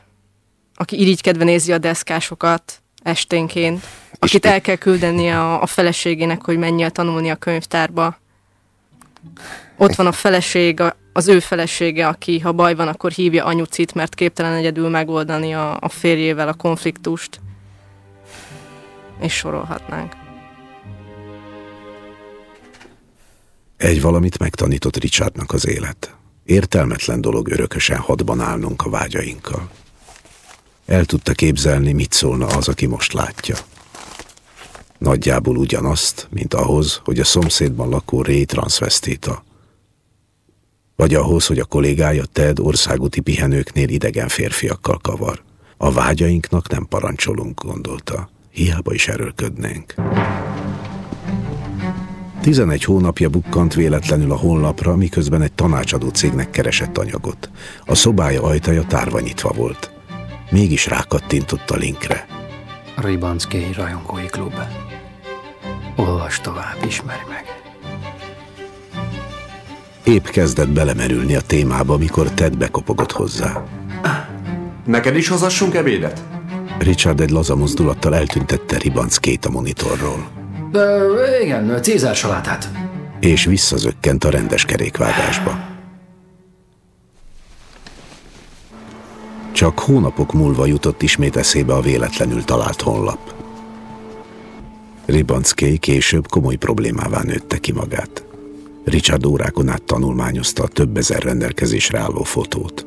aki irigykedve nézi a deszkásokat esténként, akit el kell küldeni a, a feleségének, hogy menjen tanulni a könyvtárba. Ott van a feleség, az ő felesége, aki ha baj van, akkor hívja anyucit, mert képtelen egyedül megoldani a, a férjével a konfliktust. És sorolhatnánk. Egy valamit megtanított Richardnak az élet. Értelmetlen dolog örökösen hadban állnunk a vágyainkkal. El tudta képzelni, mit szólna az, aki most látja. Nagyjából ugyanazt, mint ahhoz, hogy a szomszédban lakó Ray transvestita. Vagy ahhoz, hogy a kollégája Ted országúti pihenőknél idegen férfiakkal kavar. A vágyainknak nem parancsolunk, gondolta. Hiába is erőlködnénk. 11 hónapja bukkant véletlenül a honlapra, miközben egy tanácsadó cégnek keresett anyagot. A szobája ajtaja tárva nyitva volt. Mégis rákattintott a linkre. Ribanszkéi rajongói klub. Olvas tovább, ismerj meg. Épp kezdett belemerülni a témába, mikor Ted bekopogott hozzá. Neked is hozassunk ebédet? Richard egy laza mozdulattal eltüntette Ribanszkét a monitorról. De igen, Cézár salátát. És visszazökkent a rendes kerékvágásba. Csak hónapok múlva jutott ismét eszébe a véletlenül talált honlap. Ribanszké később komoly problémává nőtte ki magát. Richard órákon át tanulmányozta a több ezer rendelkezésre álló fotót.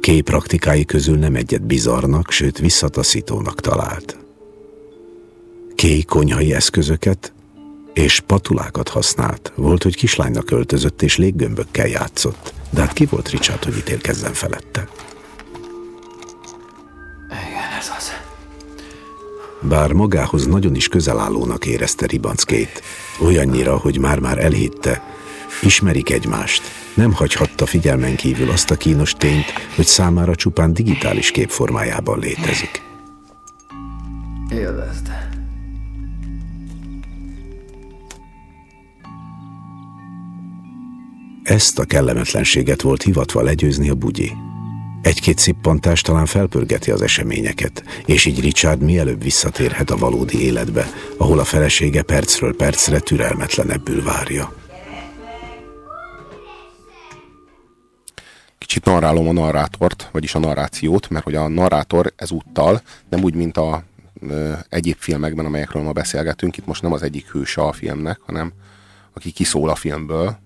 Kép praktikái közül nem egyet bizarnak, sőt visszataszítónak talált. Kék konyhai eszközöket és patulákat használt. Volt, hogy kislánynak öltözött és léggömbökkel játszott. De hát ki volt Richard, hogy ítélkezzen felette? Igen, ez az. Bár magához nagyon is közelállónak érezte Ribanckét, olyannyira, hogy már-már elhitte, ismerik egymást, nem hagyhatta figyelmen kívül azt a kínos tényt, hogy számára csupán digitális képformájában létezik. Élvezd. Ezt a kellemetlenséget volt hivatva legyőzni a bugyi. Egy-két szippantás talán felpörgeti az eseményeket, és így Richard mielőbb visszatérhet a valódi életbe, ahol a felesége percről percre türelmetlenebbül várja. Kicsit narrálom a narrátort, vagyis a narrációt, mert hogy a narrátor ezúttal nem úgy, mint a ö, egyéb filmekben, amelyekről ma beszélgetünk, itt most nem az egyik hőse a filmnek, hanem aki kiszól a filmből,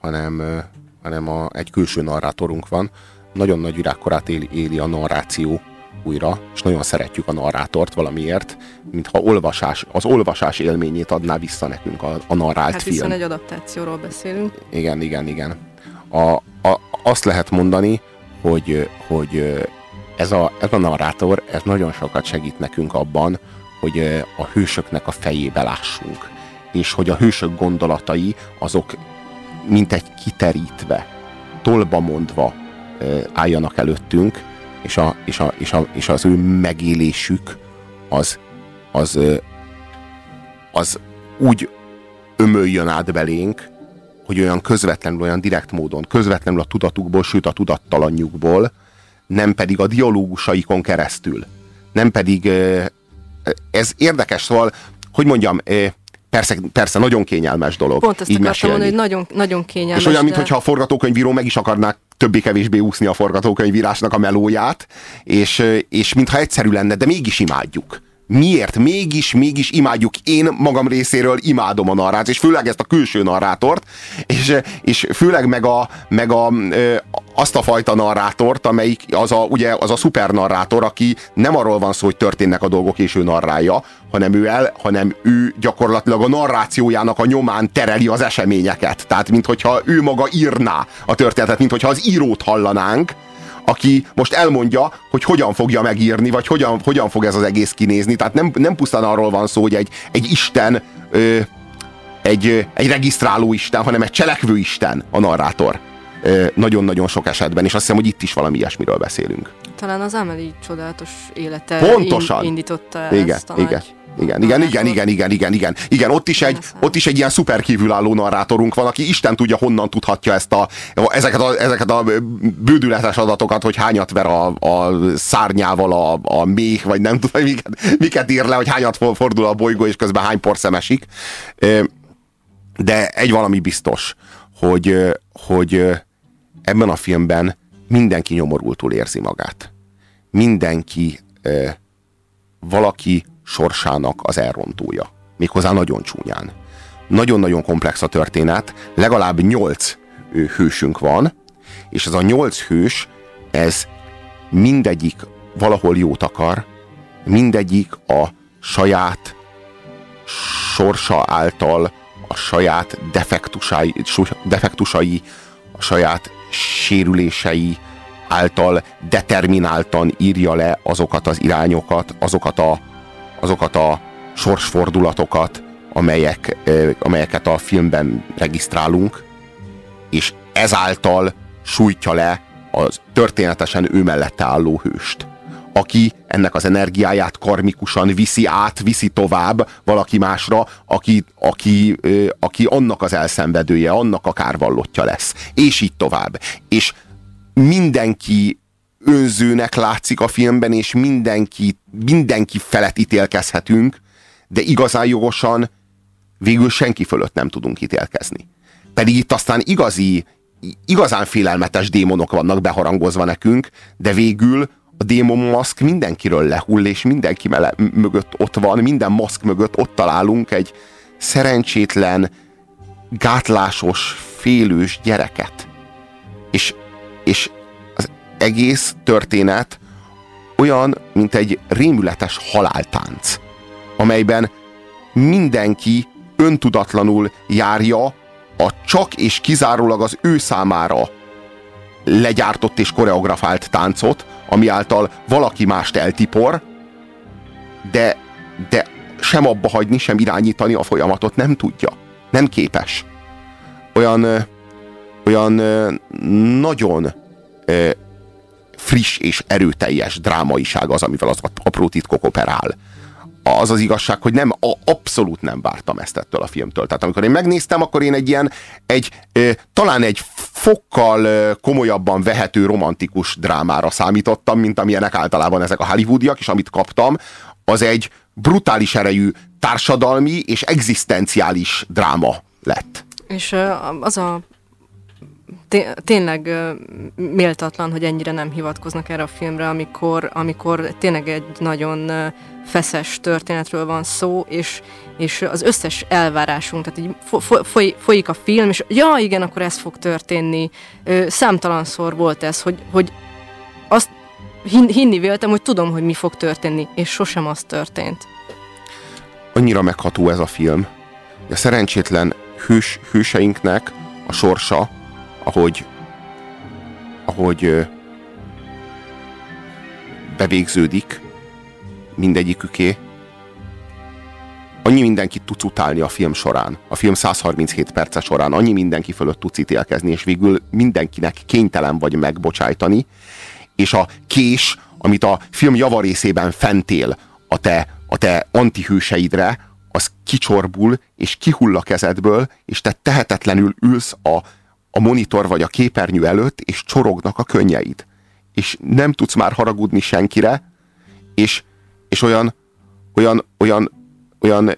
hanem, hanem a, egy külső narrátorunk van. Nagyon nagy virágkorát éli, éli a narráció újra, és nagyon szeretjük a narrátort valamiért, mintha olvasás, az olvasás élményét adná vissza nekünk a, a narrált hát film. hiszen egy adaptációról beszélünk. Igen, igen, igen. A, a, azt lehet mondani, hogy, hogy ez, a, ez a narrátor, ez nagyon sokat segít nekünk abban, hogy a hősöknek a fejébe lássunk. És hogy a hősök gondolatai azok mint egy kiterítve, tolba mondva álljanak előttünk, és, a, és, a, és, a, és az ő megélésük az, az, az úgy ömöljön át belénk, hogy olyan közvetlenül, olyan direkt módon, közvetlenül a tudatukból, sőt a tudattalanjukból, nem pedig a dialógusaikon keresztül. Nem pedig, ez érdekes, szóval, hogy mondjam, persze, persze nagyon kényelmes dolog. Pont ezt így akartam mondani, hogy nagyon, nagyon kényelmes. És olyan, de... mintha a forgatókönyvíró meg is akarná többé-kevésbé úszni a forgatókönyvírásnak a melóját, és, és mintha egyszerű lenne, de mégis imádjuk miért mégis, mégis imádjuk. Én magam részéről imádom a narrát, és főleg ezt a külső narrátort, és, és főleg meg, a, meg a, azt a fajta narrátort, amelyik az a, ugye, az a szuper narrátor, aki nem arról van szó, hogy történnek a dolgok, és ő narrálja, hanem ő, el, hanem ő gyakorlatilag a narrációjának a nyomán tereli az eseményeket. Tehát, mintha ő maga írná a történetet, mintha az írót hallanánk, aki most elmondja, hogy hogyan fogja megírni, vagy hogyan, hogyan fog ez az egész kinézni. Tehát nem, nem pusztán arról van szó, hogy egy, egy Isten, ö, egy, egy regisztráló Isten, hanem egy cselekvő Isten a narrátor. Nagyon-nagyon sok esetben, és azt hiszem, hogy itt is valami ilyesmiről beszélünk. Talán az Amelie csodálatos élete Pontosan. indította igen, ezt a igen. nagy Igen, igen, igen, igen, igen, igen, igen. Igen, ott is egy, ott is egy ilyen szuper kívülálló narrátorunk van, aki Isten tudja, honnan tudhatja ezt a, ezeket, a, ezeket a bődületes adatokat, hogy hányat ver a, a szárnyával a, a méh, vagy nem tudom, miket, miket ír le, hogy hányat fordul a bolygó, és közben hány porszem esik. De egy valami biztos, hogy, hogy ebben a filmben mindenki nyomorultul érzi magát. Mindenki valaki sorsának az elrontója. Méghozzá nagyon csúnyán. Nagyon-nagyon komplex a történet, legalább nyolc hősünk van, és ez a nyolc hős, ez mindegyik valahol jót akar, mindegyik a saját sorsa által, a saját defektusai, defektusai a saját sérülései által determináltan írja le azokat az irányokat, azokat a azokat a sorsfordulatokat, amelyek, amelyeket a filmben regisztrálunk, és ezáltal sújtja le az történetesen ő mellette álló hőst aki ennek az energiáját karmikusan viszi át, viszi tovább valaki másra, aki, aki, aki annak az elszenvedője, annak a kárvallottja lesz. És így tovább. És mindenki önzőnek látszik a filmben, és mindenki, mindenki felett ítélkezhetünk, de igazán jogosan végül senki fölött nem tudunk ítélkezni. Pedig itt aztán igazi, igazán félelmetes démonok vannak beharangozva nekünk, de végül a démon maszk mindenkiről lehull, és mindenki mele, mögött ott van, minden maszk mögött ott találunk egy szerencsétlen, gátlásos, félős gyereket. És, és egész történet olyan, mint egy rémületes haláltánc, amelyben mindenki öntudatlanul járja a csak és kizárólag az ő számára legyártott és koreografált táncot, ami által valaki mást eltipor, de, de sem abba hagyni, sem irányítani a folyamatot nem tudja. Nem képes. Olyan, olyan nagyon friss és erőteljes drámaiság az, amivel az apró titkok operál. Az az igazság, hogy nem, a, abszolút nem vártam ezt ettől a filmtől. Tehát amikor én megnéztem, akkor én egy ilyen, egy, e, talán egy fokkal e, komolyabban vehető romantikus drámára számítottam, mint amilyenek általában ezek a hollywoodiak, és amit kaptam, az egy brutális erejű társadalmi és egzisztenciális dráma lett. És az a tényleg méltatlan, hogy ennyire nem hivatkoznak erre a filmre, amikor, amikor tényleg egy nagyon feszes történetről van szó, és, és az összes elvárásunk, tehát így foly, folyik a film, és ja, igen, akkor ez fog történni. Számtalanszor volt ez, hogy, hogy azt hinni véltem, hogy tudom, hogy mi fog történni, és sosem az történt. Annyira megható ez a film, a szerencsétlen hős, hőseinknek a sorsa ahogy, ahogy bevégződik mindegyiküké. Annyi mindenkit tudsz utálni a film során, a film 137 perce során, annyi mindenki fölött tudsz ítélkezni, és végül mindenkinek kénytelen vagy megbocsájtani, és a kés, amit a film javarészében fentél a te, a te antihőseidre, az kicsorbul, és kihull a kezedből, és te tehetetlenül ülsz a, a monitor vagy a képernyő előtt, és csorognak a könnyeid. És nem tudsz már haragudni senkire, és, és olyan, olyan, olyan, olyan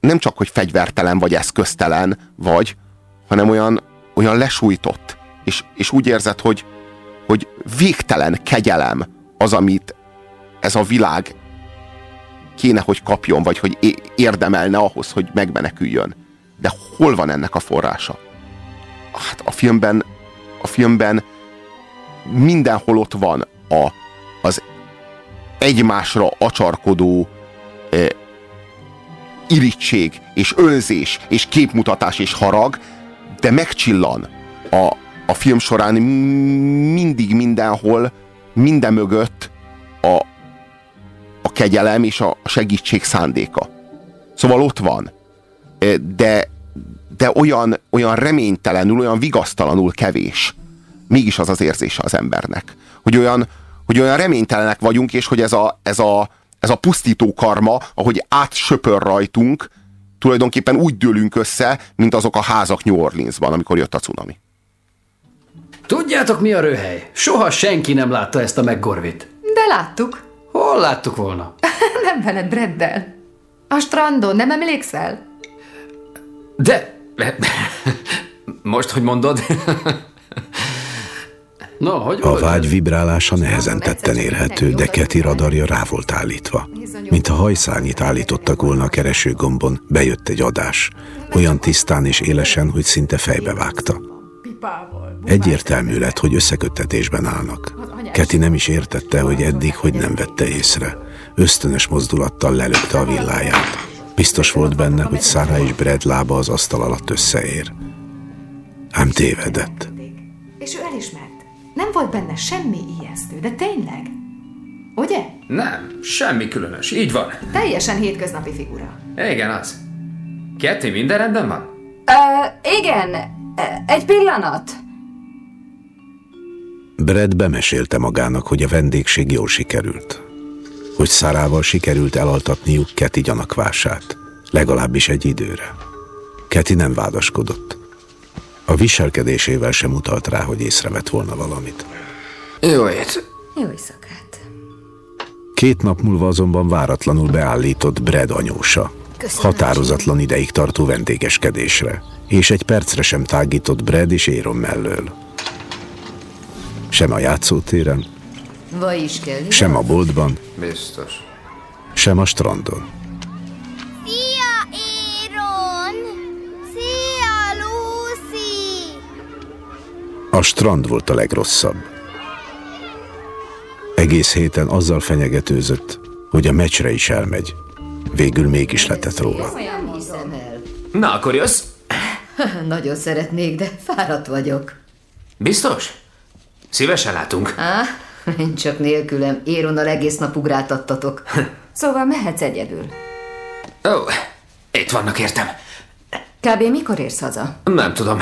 nem csak, hogy fegyvertelen vagy eszköztelen vagy, hanem olyan, olyan lesújtott. És, és úgy érzed, hogy, hogy végtelen kegyelem az, amit ez a világ kéne, hogy kapjon, vagy hogy érdemelne ahhoz, hogy megmeneküljön. De hol van ennek a forrása? Hát a filmben, a filmben mindenhol ott van a, az egymásra acsarkodó eh, irítség, és önzés, és képmutatás, és harag, de megcsillan a, a film során mindig mindenhol, minden mögött a, a kegyelem és a segítség szándéka. Szóval ott van. De, de olyan, olyan reménytelenül, olyan vigasztalanul kevés. Mégis az az érzése az embernek. Hogy olyan, hogy olyan reménytelenek vagyunk, és hogy ez a, ez a, ez a pusztító karma, ahogy átsöpör rajtunk, tulajdonképpen úgy dőlünk össze, mint azok a házak New Orleansban, amikor jött a cunami. Tudjátok, mi a röhely? Soha senki nem látta ezt a meggorvit. De láttuk. Hol láttuk volna? nem veled, Breddel. A strandon, nem emlékszel? De... Most, hogy mondod? no, hogy a vágy vibrálása nehezen tetten érhető, de Keti radarja rá volt állítva. Mint a hajszárnyit állítottak volna a keresőgombon, bejött egy adás. Olyan tisztán és élesen, hogy szinte fejbe vágta. Egyértelmű lett, hogy összeköttetésben állnak. Keti nem is értette, hogy eddig hogy nem vette észre. Ösztönös mozdulattal lelökte a villáját. Biztos volt benne, hogy Szára és Brad lába az asztal alatt összeér. Ám tévedett. És ő elismert. Nem volt benne semmi ijesztő, de tényleg. Ugye? Nem, semmi különös. Így van. Teljesen hétköznapi figura. Igen, az. Keti, minden rendben van? Uh, igen, egy pillanat. Brad bemesélte magának, hogy a vendégség jól sikerült. Hogy Szarával sikerült elaltatniuk Keti gyanakvását. Legalábbis egy időre. Keti nem vádaskodott. A viselkedésével sem utalt rá, hogy észrevett volna valamit. Jó ét. Jó éjszakát. Két nap múlva azonban váratlanul beállított Brad anyósa. Köszönöm. Határozatlan ideig tartó vendégeskedésre, és egy percre sem tágított Brad és Éron mellől. Sem a játszótéren, Vaj is kell, sem a boltban, Biztos. sem a strandon. Szia, Éron! Szia, Lucy! A strand volt a legrosszabb. Egész héten azzal fenyegetőzött, hogy a meccsre is elmegy. Végül mégis letett róla. Na, akkor jössz? Nagyon szeretnék, de fáradt vagyok. Biztos? Szívesen látunk. Én csak nélkülem Éronnal egész nap ugráltattatok. Szóval mehetsz egyedül. Ó, itt vannak értem. Kb. mikor érsz haza? Nem tudom.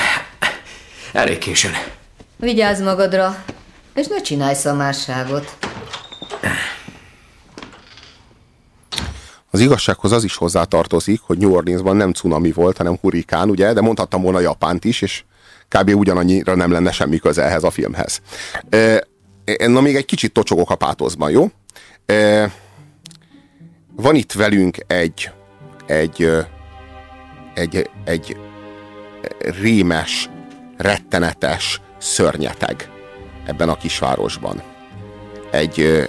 Elég későn. Vigyázz magadra, és ne csinálj szamárságot. Az igazsághoz az is hozzátartozik, hogy New Orleansban nem cunami volt, hanem hurikán, ugye, de mondhattam volna Japánt is, és kb. ugyanannyira nem lenne semmi köze ehhez a filmhez. E, na még egy kicsit tocsogok a pátoszban, jó? E, van itt velünk egy, egy, egy, egy rémes, rettenetes szörnyeteg ebben a kisvárosban. Egy,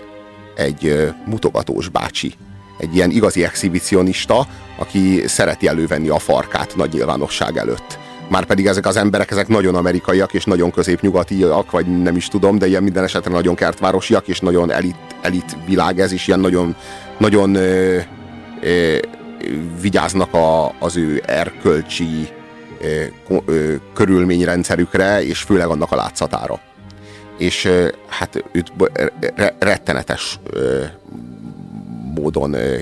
egy mutogatós bácsi, egy ilyen igazi exhibicionista, aki szereti elővenni a farkát nagy nyilvánosság előtt. Márpedig ezek az emberek, ezek nagyon amerikaiak és nagyon középnyugatiak, vagy nem is tudom, de ilyen minden esetre nagyon kertvárosiak, és nagyon elit, elit világ ez, és ilyen nagyon, nagyon ö, ö, vigyáznak a, az ő erkölcsi ö, ö, körülményrendszerükre, és főleg annak a látszatára. és ö, hát őt re- rettenetes ö, módon ö,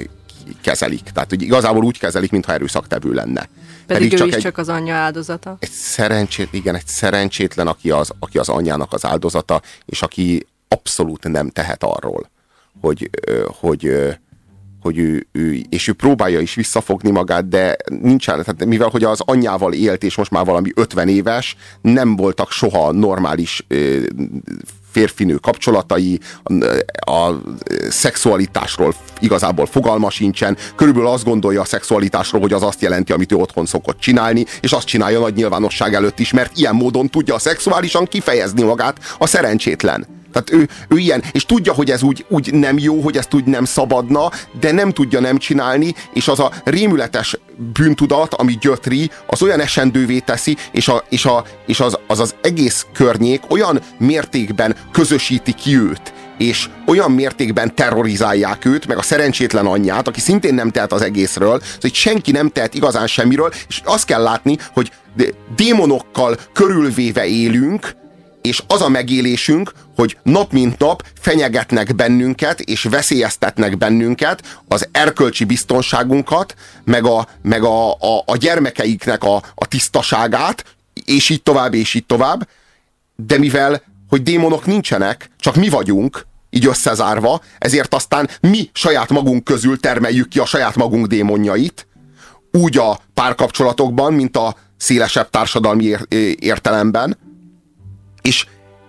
kezelik. Tehát hogy igazából úgy kezelik, mintha erőszaktevő lenne. Pedig, ő is csak az anyja áldozata. egy szerencsét, igen, egy szerencsétlen, aki az, aki az anyjának az áldozata, és aki abszolút nem tehet arról, hogy, hogy, hogy ő, ő, és ő próbálja is visszafogni magát, de nincsen, tehát mivel hogy az anyjával élt, és most már valami 50 éves, nem voltak soha normális ö, férfinő kapcsolatai, a, a szexualitásról igazából fogalma sincsen, körülbelül azt gondolja a szexualitásról, hogy az azt jelenti, amit ő otthon szokott csinálni, és azt csinálja nagy nyilvánosság előtt is, mert ilyen módon tudja szexuálisan kifejezni magát a szerencsétlen. Tehát ő, ő ilyen, és tudja, hogy ez úgy, úgy nem jó, hogy ezt úgy nem szabadna, de nem tudja nem csinálni, és az a rémületes bűntudat, ami gyötri, az olyan esendővé teszi, és, a, és, a, és az, az az egész környék olyan mértékben közösíti ki őt, és olyan mértékben terrorizálják őt, meg a szerencsétlen anyját, aki szintén nem tehet az egészről, szóval, hogy senki nem tehet igazán semmiről, és azt kell látni, hogy dé- démonokkal körülvéve élünk, és az a megélésünk, hogy nap mint nap fenyegetnek bennünket, és veszélyeztetnek bennünket, az erkölcsi biztonságunkat, meg a, meg a, a, a gyermekeiknek a, a tisztaságát, és így tovább, és így tovább, de mivel, hogy démonok nincsenek, csak mi vagyunk, így összezárva, ezért aztán mi saját magunk közül termeljük ki a saját magunk démonjait, úgy a párkapcsolatokban, mint a szélesebb társadalmi ér- értelemben, és,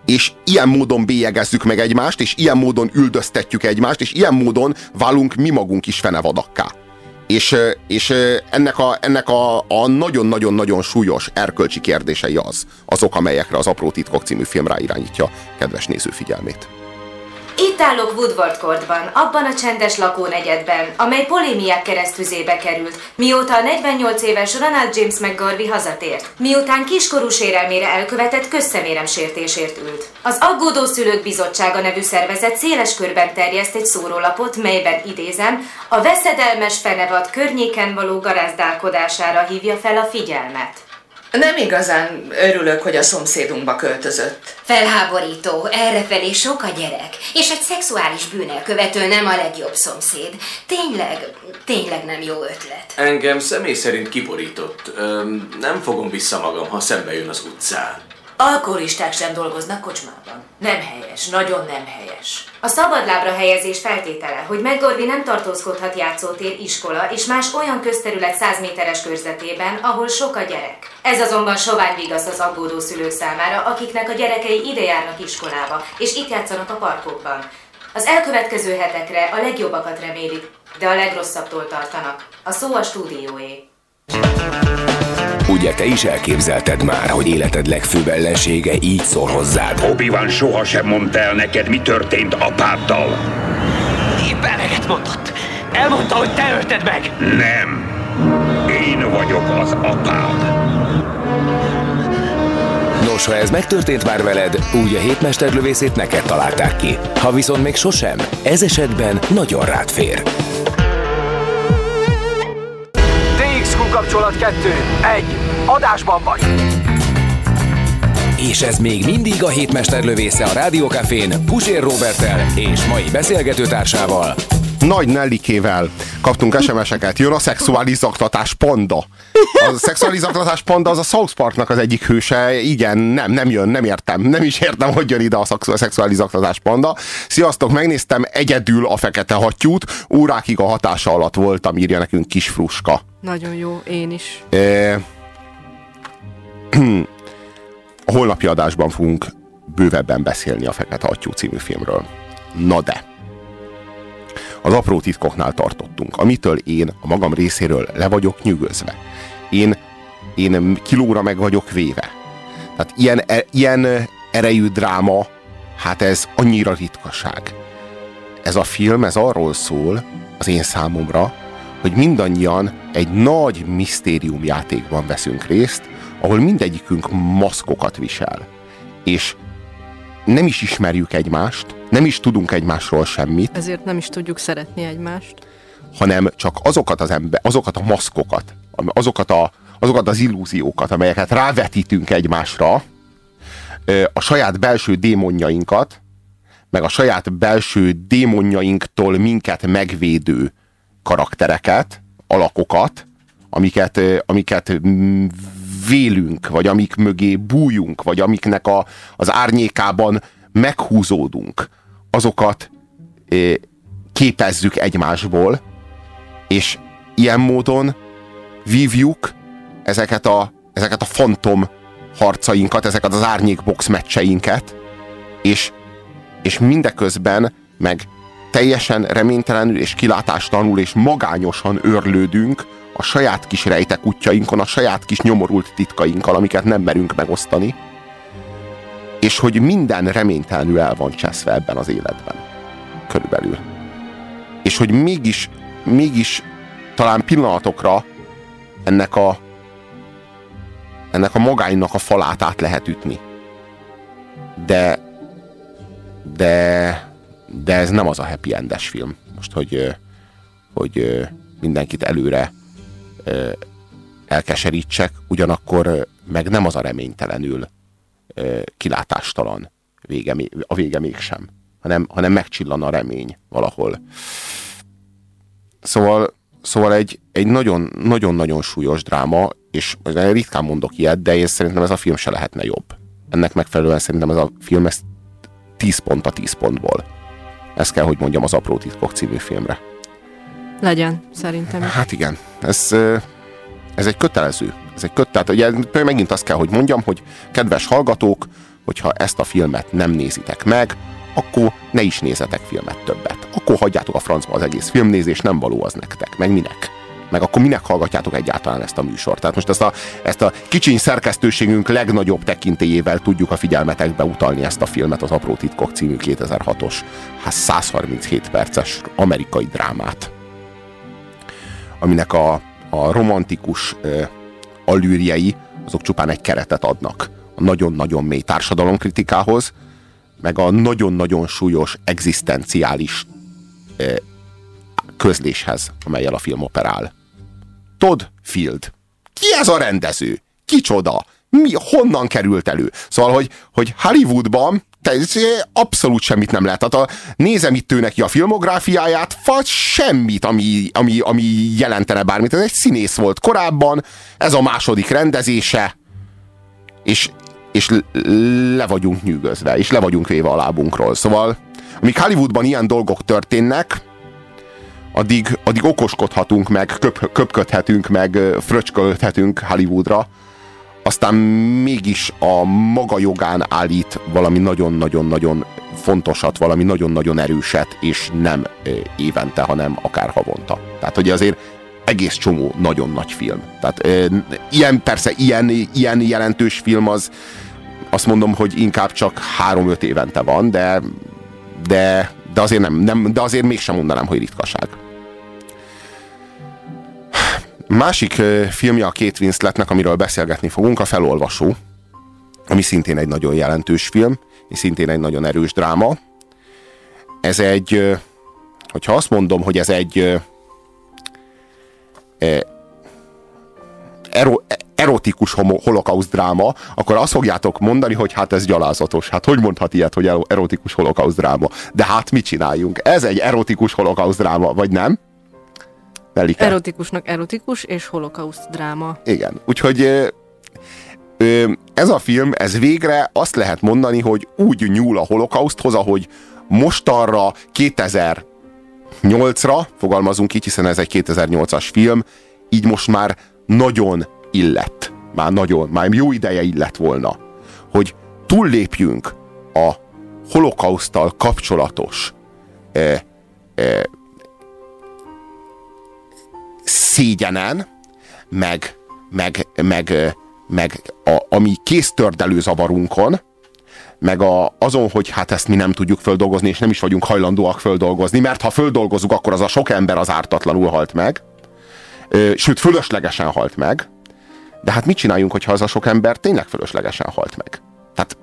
és ilyen módon bélyegezzük meg egymást, és ilyen módon üldöztetjük egymást, és ilyen módon válunk mi magunk is fenevadakká. És, és ennek a, ennek a, a nagyon-nagyon-nagyon súlyos erkölcsi kérdései az, azok, amelyekre az Apró Titkok című film ráirányítja kedves néző figyelmét. Itt állok Woodward Courtban, abban a csendes lakónegyedben, amely polémiák keresztüzébe került, mióta a 48 éves Ronald James McGarvey hazatért, miután kiskorú sérelmére elkövetett közszemérem sértésért ült. Az Aggódó Szülők Bizottsága nevű szervezet széles körben terjeszt egy szórólapot, melyben idézem, a veszedelmes fenevad környéken való garázdálkodására hívja fel a figyelmet. Nem igazán örülök, hogy a szomszédunkba költözött. Felháborító, errefelé sok a gyerek, és egy szexuális bűnelkövető nem a legjobb szomszéd. Tényleg, tényleg nem jó ötlet. Engem személy szerint kiborított. Öm, nem fogom vissza magam, ha szembe jön az utcán. Alkoholisták sem dolgoznak kocsmában. Nem helyes, nagyon nem helyes. A szabadlábra helyezés feltétele, hogy McGorvey nem tartózkodhat játszótér, iskola és más olyan közterület 100 méteres körzetében, ahol sok a gyerek. Ez azonban sovány vigaszt az aggódó szülők számára, akiknek a gyerekei ide járnak iskolába, és itt játszanak a parkokban. Az elkövetkező hetekre a legjobbakat remélik, de a legrosszabbtól tartanak. A szó a stúdióé. Ugye te is elképzelted már, hogy életed legfőbb ellensége így szól hozzád? Obi-Wan sohasem mondta el neked, mi történt apáddal. Épp eleget mondott. Elmondta, hogy te ölted meg. Nem. Én vagyok az apád. Nos, ha ez megtörtént már veled, úgy a hétmesterlövészét neked találták ki. Ha viszont még sosem, ez esetben nagyon rád fér. Kapcsolat 2. 1. Adásban vagy. És ez még mindig a hétmesterlövésze a Rádiókafén Pusér Robertel és mai beszélgetőtársával. Nagy Nellikével kaptunk SMS-eket. Jön a szexuális zaklatás panda. A szexuális zaklatás panda az a South Parknak az egyik hőse. Igen, nem, nem jön, nem értem. Nem is értem, hogy jön ide a szexuális zaklatás panda. Sziasztok, megnéztem egyedül a fekete hattyút. Órákig a hatása alatt voltam, írja nekünk kis fruska. Nagyon jó, én is. E, a holnapi adásban fogunk bővebben beszélni a Fekete Hattyú című filmről. Na de, az apró titkoknál tartottunk, amitől én a magam részéről le vagyok nyűgözve. Én, én kilóra meg vagyok véve. Tehát ilyen, e, ilyen erejű dráma, hát ez annyira ritkaság. Ez a film, ez arról szól, az én számomra, hogy mindannyian egy nagy misztériumjátékban veszünk részt, ahol mindegyikünk maszkokat visel. És nem is ismerjük egymást, nem is tudunk egymásról semmit, Ezért nem is tudjuk szeretni egymást. hanem csak azokat az ember, azokat a maszkokat, azokat, a, azokat az illúziókat, amelyeket rávetítünk egymásra, a saját belső démonjainkat, meg a saját belső démonjainktól minket megvédő karaktereket, alakokat, amiket, amiket vélünk, vagy amik mögé bújunk, vagy amiknek a, az árnyékában meghúzódunk, azokat képezzük egymásból, és ilyen módon vívjuk ezeket a, ezeket a fantom harcainkat, ezeket az árnyékbox meccseinket, és, és mindeközben meg teljesen reménytelenül és kilátástalanul és magányosan örlődünk a saját kis rejtek útjainkon, a saját kis nyomorult titkainkkal, amiket nem merünk megosztani, és hogy minden reménytelenül el van cseszve ebben az életben. Körülbelül. És hogy mégis, mégis talán pillanatokra ennek a ennek a magánynak a falát át lehet ütni. De de de ez nem az a happy endes film. Most, hogy, hogy mindenkit előre elkeserítsek, ugyanakkor meg nem az a reménytelenül kilátástalan vége, a vége mégsem, hanem, hanem megcsillan a remény valahol. Szóval, szóval egy, egy nagyon, nagyon-nagyon súlyos dráma, és ritkán mondok ilyet, de én szerintem ez a film se lehetne jobb. Ennek megfelelően szerintem ez a film ez 10 pont a 10 pontból. Ez kell, hogy mondjam az Apró Titkok című filmre. Legyen, szerintem. Hát igen, ez, ez egy kötelező. Ez egy köt, tehát ugye megint azt kell, hogy mondjam, hogy kedves hallgatók, hogyha ezt a filmet nem nézitek meg, akkor ne is nézzetek filmet többet. Akkor hagyjátok a francba az egész filmnézés, nem való az nektek. Meg minek? Meg akkor minek hallgatjátok egyáltalán ezt a műsort? Tehát most ezt a, ezt a kicsiny szerkesztőségünk legnagyobb tekintélyével tudjuk a figyelmetekbe utalni ezt a filmet, az Apró Titkok című 2006-os, hát 137 perces amerikai drámát aminek a, a romantikus ö, allűrjei, azok csupán egy keretet adnak a nagyon-nagyon mély társadalomkritikához, meg a nagyon-nagyon súlyos egzisztenciális ö, közléshez, amelyel a film operál. Todd Field. Ki ez a rendező? Kicsoda? Mi, honnan került elő? Szóval, hogy, hogy Hollywoodban abszolút semmit nem lehet. Tehát a, nézem itt ő neki a filmográfiáját, vagy semmit, ami, ami, ami jelentene bármit. Ez egy színész volt korábban, ez a második rendezése, és, és le vagyunk nyűgözve, és le vagyunk véve a lábunkról. Szóval, amíg Hollywoodban ilyen dolgok történnek, addig, addig okoskodhatunk meg, köp, köpködhetünk meg, fröcskölthetünk Hollywoodra, aztán mégis a maga jogán állít valami nagyon-nagyon-nagyon fontosat, valami nagyon-nagyon erőset, és nem évente, hanem akár havonta. Tehát, hogy azért egész csomó nagyon nagy film. Tehát ilyen, persze ilyen, ilyen jelentős film az azt mondom, hogy inkább csak három-öt évente van, de, de, de azért nem, nem, de azért mégsem mondanám, hogy ritkaság. Másik filmje a két Winsletnek, amiről beszélgetni fogunk, a Felolvasó, ami szintén egy nagyon jelentős film, és szintén egy nagyon erős dráma. Ez egy, hogyha azt mondom, hogy ez egy ero, erotikus holokauszt dráma, akkor azt fogjátok mondani, hogy hát ez gyalázatos. Hát hogy mondhat ilyet, hogy erotikus holokauszt dráma? De hát mit csináljunk? Ez egy erotikus holokauszt dráma, vagy nem? Melike. Erotikusnak erotikus, és holokauszt dráma. Igen, úgyhogy ez a film, ez végre azt lehet mondani, hogy úgy nyúl a holokauszthoz, ahogy mostanra 2008-ra, fogalmazunk így, hiszen ez egy 2008-as film, így most már nagyon illett. Már nagyon, már jó ideje illett volna, hogy túllépjünk a holokausztal kapcsolatos eh, eh, szégyenen, meg, meg, meg, meg a, ami kéztördelő zavarunkon, meg a, azon, hogy hát ezt mi nem tudjuk földolgozni, és nem is vagyunk hajlandóak földolgozni, mert ha földolgozunk, akkor az a sok ember az ártatlanul halt meg, sőt, fölöslegesen halt meg, de hát mit csináljunk, hogyha az a sok ember tényleg fölöslegesen halt meg? Tehát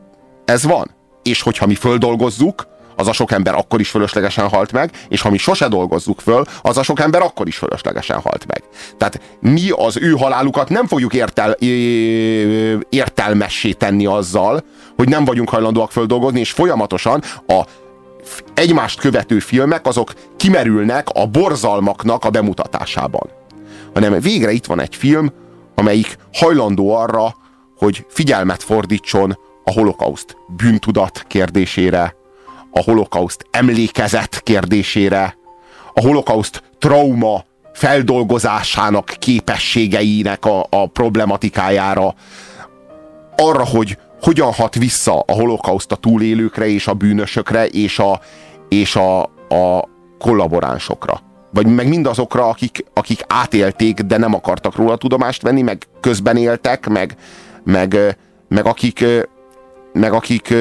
ez van. És hogyha mi földolgozzuk, az a sok ember akkor is fölöslegesen halt meg, és ha mi sose dolgozzuk föl, az a sok ember akkor is fölöslegesen halt meg. Tehát mi az ő halálukat nem fogjuk értel, értelmessé tenni azzal, hogy nem vagyunk hajlandóak földolgozni, és folyamatosan a egymást követő filmek azok kimerülnek a borzalmaknak a bemutatásában. Hanem végre itt van egy film, amelyik hajlandó arra, hogy figyelmet fordítson a holokauszt bűntudat kérdésére, a holokauszt emlékezet kérdésére, a holokauszt trauma feldolgozásának képességeinek a, a problematikájára, arra, hogy hogyan hat vissza a holokauszt a túlélőkre és a bűnösökre és a, és a, a kollaboránsokra. Vagy meg mindazokra, akik, akik átélték, de nem akartak róla tudomást venni, meg közben éltek, meg, meg, meg akik, meg akik,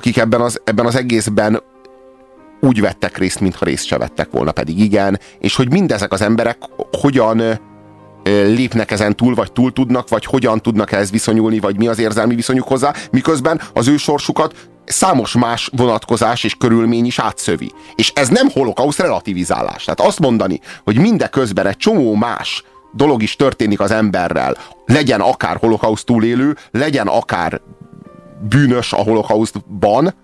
akik ebben, az, ebben az egészben úgy vettek részt, mintha részt se vettek volna, pedig igen, és hogy mindezek az emberek hogyan lépnek ezen túl, vagy túl tudnak, vagy hogyan tudnak ehhez viszonyulni, vagy mi az érzelmi viszonyuk hozzá, miközben az ő sorsukat számos más vonatkozás és körülmény is átszövi. És ez nem holokauszt relativizálás. Tehát azt mondani, hogy mindeközben egy csomó más dolog is történik az emberrel, legyen akár holokauszt túlélő, legyen akár bűnös a holokausztban,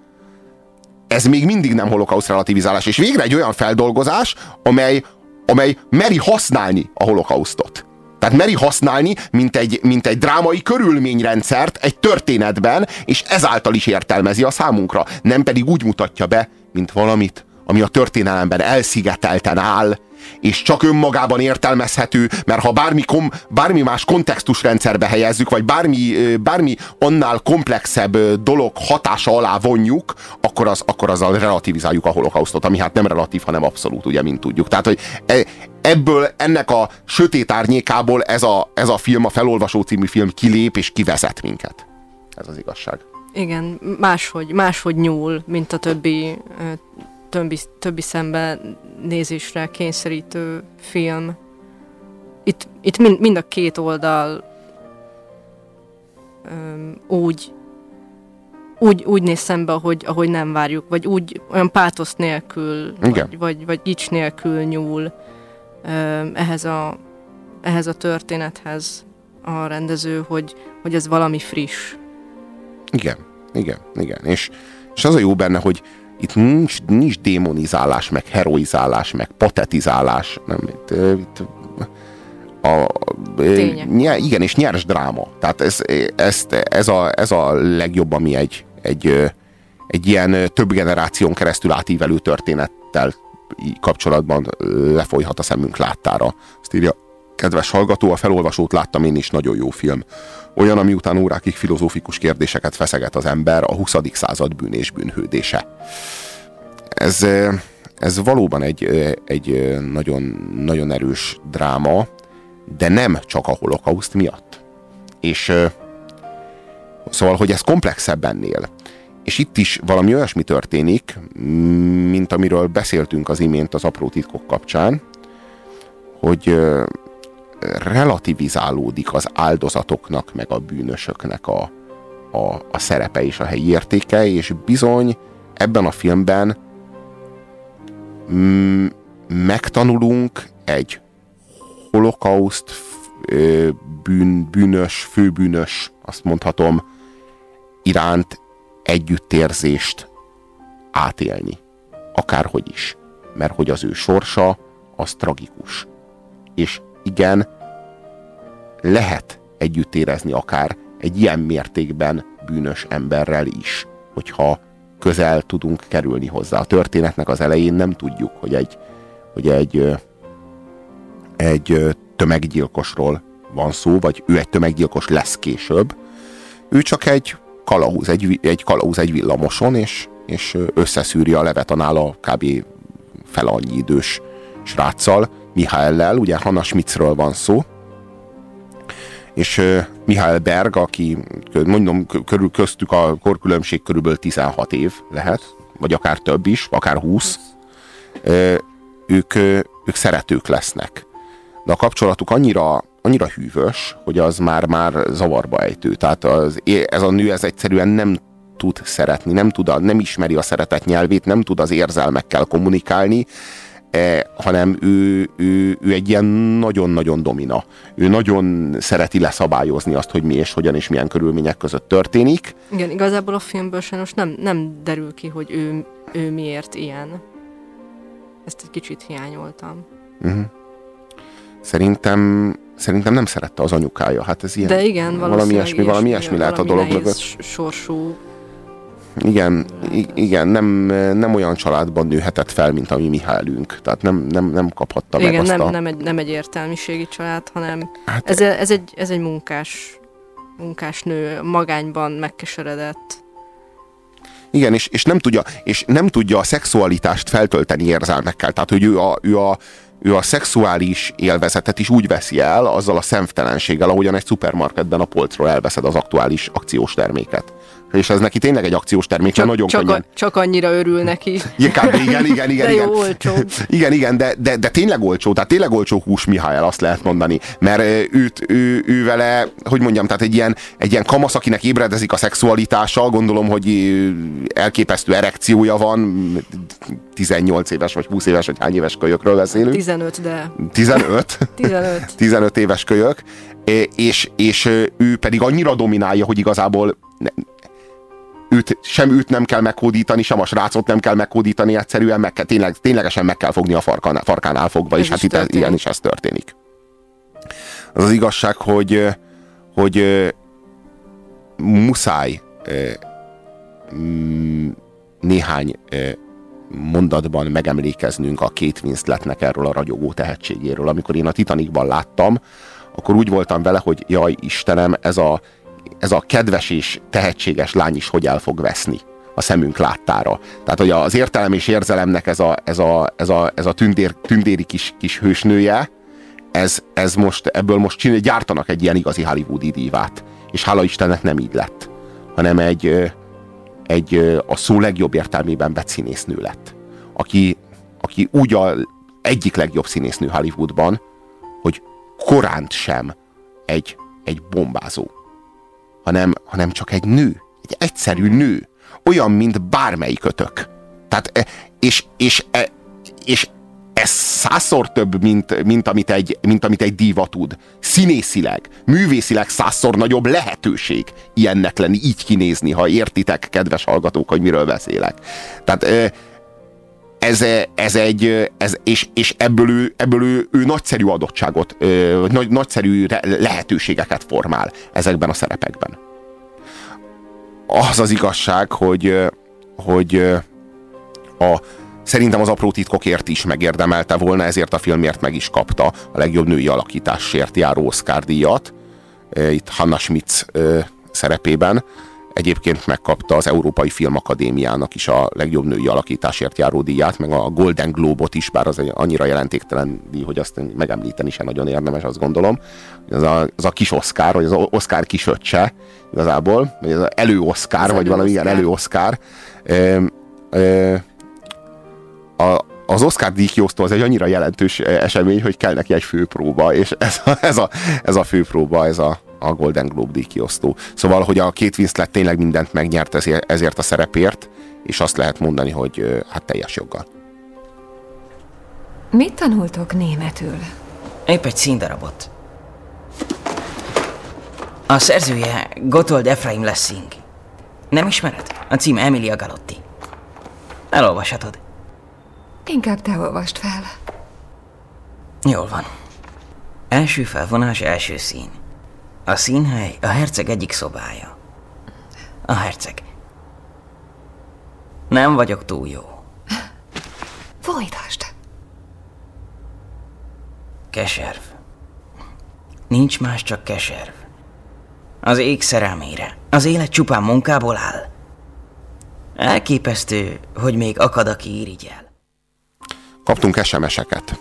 ez még mindig nem holokauszt relativizálás. És végre egy olyan feldolgozás, amely, amely meri használni a holokausztot. Tehát meri használni, mint egy, mint egy drámai körülményrendszert egy történetben, és ezáltal is értelmezi a számunkra. Nem pedig úgy mutatja be, mint valamit, ami a történelemben elszigetelten áll, és csak önmagában értelmezhető, mert ha bármi, kom, bármi más kontextusrendszerbe helyezzük, vagy bármi, bármi annál komplexebb dolog hatása alá vonjuk, akkor, az, akkor azzal relativizáljuk a holokausztot, ami hát nem relatív, hanem abszolút, ugye, mint tudjuk. Tehát, hogy e, ebből, ennek a sötét árnyékából ez a, ez a film, a Felolvasó című film kilép és kivezet minket. Ez az igazság. Igen, máshogy, máshogy nyúl, mint a többi többi, többi szembe nézésre kényszerítő film. Itt, itt mind, mind a két oldal öm, úgy, úgy, úgy néz szembe, ahogy, ahogy nem várjuk, vagy úgy olyan pátosz nélkül, vagy, vagy, vagy gics nélkül nyúl öm, ehhez, a, ehhez a történethez a rendező, hogy, hogy ez valami friss. Igen, igen, igen. És, és az a jó benne, hogy, itt nincs, nincs démonizálás, meg heroizálás, meg patetizálás. Nem, itt, itt a, a, igen, és nyers dráma. Tehát ez, ez, ez, a, ez a legjobb, ami egy, egy, egy ilyen több generáción keresztül átívelő történettel kapcsolatban lefolyhat a szemünk láttára. Azt írja, kedves hallgató, a felolvasót láttam én is, nagyon jó film. Olyan, ami után órákig filozófikus kérdéseket feszeget az ember, a 20. század bűn és bűnhődése. Ez, ez valóban egy, egy nagyon, nagyon erős dráma, de nem csak a holokauszt miatt. És szóval, hogy ez komplexebb ennél. És itt is valami olyasmi történik, mint amiről beszéltünk az imént az apró titkok kapcsán, hogy relativizálódik az áldozatoknak, meg a bűnösöknek a, a, a szerepe és a helyi értéke, és bizony ebben a filmben mm, megtanulunk egy holokauszt bűn, bűnös, főbűnös, azt mondhatom, iránt együttérzést átélni. Akárhogy is. Mert hogy az ő sorsa, az tragikus. És igen, lehet együtt érezni akár egy ilyen mértékben bűnös emberrel is, hogyha közel tudunk kerülni hozzá. A történetnek az elején nem tudjuk, hogy egy, hogy egy, egy tömeggyilkosról van szó, vagy ő egy tömeggyilkos lesz később. Ő csak egy kalauz, egy, egy kalauz egy villamoson, és, és összeszűri a levet a kb. fel annyi idős sráccal, Mihállel, ugye Hanna Schmitzről van szó, és Mihály Berg, aki mondom, körül köztük a korkülönbség körülbelül 16 év lehet, vagy akár több is, akár 20, uh, ők, ők szeretők lesznek. De a kapcsolatuk annyira, annyira hűvös, hogy az már, már zavarba ejtő. Tehát az, ez a nő ez egyszerűen nem tud szeretni, nem, tud a, nem ismeri a szeretet nyelvét, nem tud az érzelmekkel kommunikálni, hanem ő, ő, ő egy ilyen nagyon-nagyon domina. Ő nagyon szereti leszabályozni azt, hogy mi és hogyan és milyen körülmények között történik. Igen, igazából a filmből sajnos nem, nem derül ki, hogy ő, ő miért ilyen. Ezt egy kicsit hiányoltam. Uh-huh. Szerintem, szerintem nem szerette az anyukája. Hát ez ilyen, De igen, valami ilyesmi, valami ilyesmi lehet a dolog mögött. sorsú. Igen, igen nem, nem olyan családban nőhetett fel, mint a mi Mihálünk. Tehát nem, nem, nem kaphatta meg Igen, azt nem, a... nem, egy, nem egy értelmiségi család, hanem Hát- ez, ez, egy, ez egy munkás, munkás nő, magányban megkeseredett. Igen, és, és, nem tudja, és nem tudja a szexualitást feltölteni érzelmekkel. Tehát, hogy ő a, ő a, ő a szexuális élvezetet is úgy veszi el, azzal a szemtelenséggel, ahogyan egy szupermarketben a polcról elveszed az aktuális akciós terméket. És ez neki tényleg egy akciós termék, csak, nagyon csak, könnyen. a, csak annyira örül neki. Igen, igen, igen, igen. De igen. jó, olcsó. Igen, igen, de, de, de tényleg olcsó, tehát tényleg olcsó hús Mihály, azt lehet mondani. Mert őt, ő, ő vele, hogy mondjam, tehát egy ilyen, egy ilyen kamasz, akinek ébredezik a szexualitása, gondolom, hogy elképesztő erekciója van, 18 éves vagy 20 éves, vagy hány éves kölyökről beszélünk. 15, de 15. 15. 15 éves kölyök, és, és ő pedig annyira dominálja, hogy igazából őt, sem őt nem kell meghódítani, sem a srácot nem kell meghódítani, egyszerűen meg kell, tényleg, ténylegesen meg kell fogni a farkán, farkánál fogva, Ez és hát itt ez, igen, is ez történik. Az az igazság, hogy, hogy muszáj néhány mondatban megemlékeznünk a Kate Winsletnek erről a ragyogó tehetségéről. Amikor én a Titanicban láttam, akkor úgy voltam vele, hogy jaj, Istenem, ez a, ez a kedves és tehetséges lány is hogy el fog veszni a szemünk láttára. Tehát, hogy az értelem és érzelemnek ez a, ez a, ez a, ez a tündér, tündéri kis, kis hősnője, ez, ez most, ebből most csinál, gyártanak egy ilyen igazi hollywoodi dívát. És hála Istennek nem így lett, hanem egy, egy a szó legjobb értelmében vett színésznő lett. Aki, aki úgy a egyik legjobb színésznő Hollywoodban, hogy koránt sem egy, egy bombázó, hanem, hanem csak egy nő, egy egyszerű nő, olyan, mint bármelyik ötök. Tehát, e, és, és, e, és ez százszor több, mint, mint, amit egy, mint amit egy díva tud. Színészileg, művészileg százszor nagyobb lehetőség ilyennek lenni, így kinézni, ha értitek, kedves hallgatók, hogy miről beszélek. Tehát e, ez, ez egy, ez, és, és ebből, ő, ebből ő, ő nagyszerű adottságot, nagy, nagyszerű lehetőségeket formál ezekben a szerepekben. Az az igazság, hogy, hogy a, szerintem az apró titkokért is megérdemelte volna, ezért a filmért meg is kapta a legjobb női alakításért járó Oscar díjat. Itt Hannah Schmitz szerepében. Egyébként megkapta az Európai Filmakadémiának is a legjobb női alakításért járó díját, meg a Golden Globot is, bár az annyira jelentéktelen díj, hogy azt megemlíteni sem nagyon érdemes, azt gondolom. Az a, az a kis Oscar, vagy az Oscar kisöccse igazából, vagy az elő Oscar, vagy valami ilyen elő Oscar. Ö, ö, a, az Oscar díjkiosztó az egy annyira jelentős esemény, hogy kell neki egy főpróba, és ez a, ez a, ez a főpróba, ez a, a Golden Globe díjkiosztó. Szóval, hogy a Kate Winslet tényleg mindent megnyert ezért, ezért a szerepért, és azt lehet mondani, hogy hát teljes joggal. Mit tanultok németül? Épp egy színdarabot. A szerzője Gotthold Ephraim Lessing. Nem ismered? A címe Emilia Galotti. Elolvashatod. Inkább te olvast fel. Jól van. Első felvonás, első szín. A színhely a herceg egyik szobája. A herceg. Nem vagyok túl jó. Folytasd. Keserv. Nincs más, csak keserv. Az ég szerelmére. Az élet csupán munkából áll. Elképesztő, hogy még akad, aki irigyel. Kaptunk SMS-eket.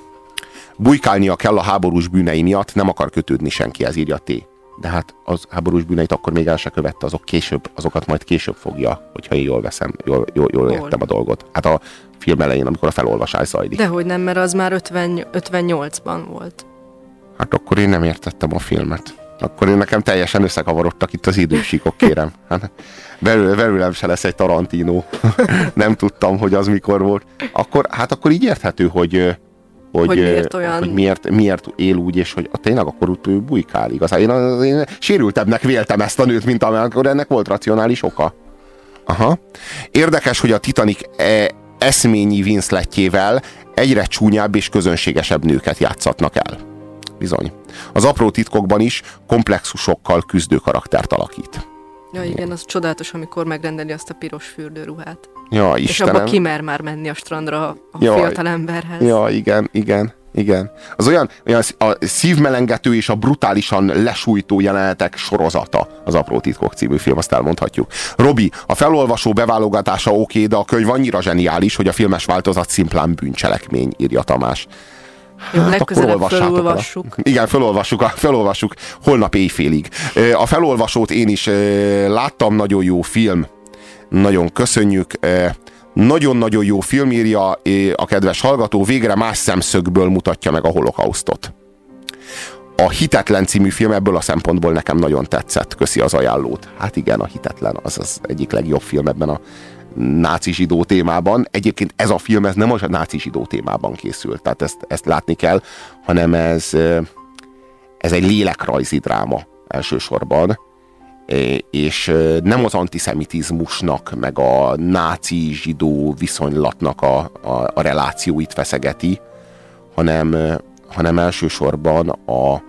Bujkálnia kell a háborús bűnei miatt, nem akar kötődni senkihez, írja T. De hát az háborús bűneit akkor még el se követte, azok később, azokat majd később fogja, hogyha én jól veszem, jól, jól, jól értem a dolgot. Hát a film elején, amikor a felolvasás zajlik. Dehogy nem, mert az már 50, 58-ban volt. Hát akkor én nem értettem a filmet. Akkor én nekem teljesen összekavarodtak itt az idősíkok, kérem. Hát, belül, belőlem se lesz egy Tarantino. nem tudtam, hogy az mikor volt. Akkor, hát akkor így érthető, hogy, hogy, Hogy miért olyan- hogy miért, miért él úgy, és hogy tényleg akkor úgy bujkál igazán. Én, az- én sérültebbnek véltem ezt a nőt, mint amikor ennek volt racionális oka. Aha. Érdekes, hogy a Titanic e, eszményi Winsletjével egyre csúnyább és közönségesebb nőket játszatnak el. Bizony. Az apró titkokban is komplexusokkal küzdő karaktert alakít. Ja, igen, az csodálatos, amikor megrendeli azt a piros fürdőruhát. Ja, És Istenem. abba kimer már menni a strandra a Jaj. fiatal emberhez. Ja, igen, igen, igen. Az olyan, olyan a szívmelengető és a brutálisan lesújtó jelenetek sorozata az Apró Titkok című film, azt elmondhatjuk. Robi, a felolvasó beválogatása oké, de a könyv annyira zseniális, hogy a filmes változat szimplán bűncselekmény, írja Tamás. Jó, Hát legközelebb felolvassuk. Igen, felolvassuk, felolvassuk holnap éjfélig. A felolvasót én is láttam, nagyon jó film. Nagyon köszönjük. Nagyon-nagyon jó film írja a kedves hallgató, végre más szemszögből mutatja meg a holokausztot. A Hitetlen című film ebből a szempontból nekem nagyon tetszett. Köszi az ajánlót. Hát igen, a Hitetlen az az egyik legjobb film ebben a náci zsidó témában. Egyébként ez a film ez nem a náci zsidó témában készült, tehát ezt, ezt látni kell, hanem ez, ez egy lélekrajzi dráma elsősorban, és nem az antiszemitizmusnak, meg a náci zsidó viszonylatnak a, a, a relációit feszegeti, hanem, hanem elsősorban a,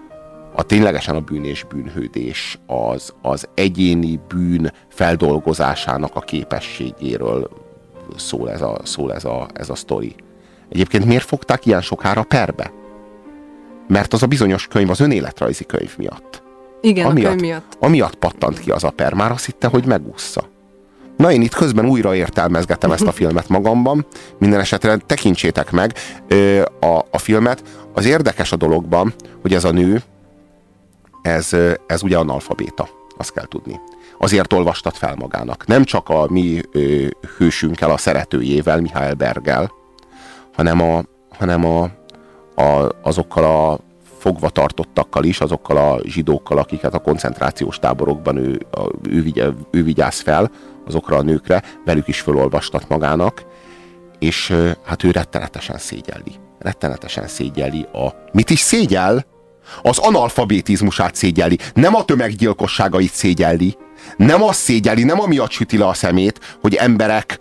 a ténylegesen a bűn és bűnhődés, az, az egyéni bűn feldolgozásának a képességéről szól ez a, szól ez a, ez a sztori. Egyébként miért fogták ilyen sokára perbe? Mert az a bizonyos könyv az önéletrajzi könyv miatt. Igen, amiatt, a könyv miatt. Amiatt pattant ki az a per, már azt hitte, hogy megúszza. Na én itt közben újra értelmezgetem ezt a filmet magamban, minden esetre tekintsétek meg ö, a, a filmet. Az érdekes a dologban, hogy ez a nő, ez, ez ugye analfabéta, azt kell tudni. Azért olvastat fel magának. Nem csak a mi ö, hősünkkel, a szeretőjével, Mihály Bergel, hanem, a, hanem a, a, azokkal a fogva tartottakkal is, azokkal a zsidókkal, akiket a koncentrációs táborokban ő, a, ő, vigye, ő vigyáz fel, azokra a nőkre, velük is felolvastat magának, és hát ő rettenetesen szégyelli. Rettenetesen szégyelli a... Mit is szégyel? Az analfabetizmusát szégyelli, nem a tömeggyilkosságait szégyelli, nem azt szégyelli, nem amiatt süti le a szemét, hogy emberek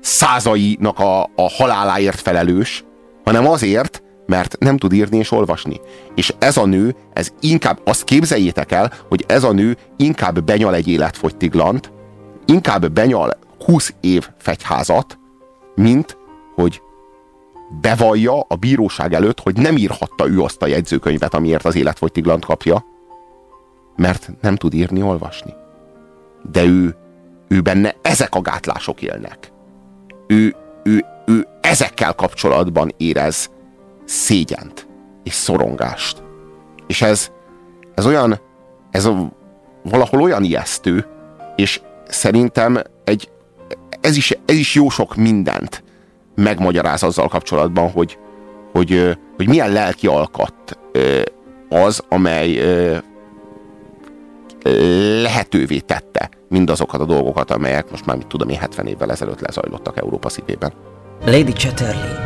százainak a, a haláláért felelős, hanem azért, mert nem tud írni és olvasni. És ez a nő, ez inkább, azt képzeljétek el, hogy ez a nő inkább benyal egy életfogytiglant, inkább benyal 20 év fegyházat, mint hogy bevallja a bíróság előtt, hogy nem írhatta ő azt a jegyzőkönyvet, amiért az életfogytiglant kapja, mert nem tud írni, olvasni. De ő, ő benne ezek a gátlások élnek. Ő, ő, ő ezekkel kapcsolatban érez szégyent és szorongást. És ez, ez olyan, ez a, valahol olyan ijesztő, és szerintem egy, ez is, ez is jó sok mindent megmagyaráz azzal kapcsolatban, hogy, hogy, hogy milyen lelki alkat az, amely lehetővé tette mindazokat a dolgokat, amelyek most már, mit tudom én, 70 évvel ezelőtt lezajlottak Európa szívében. Lady Chatterley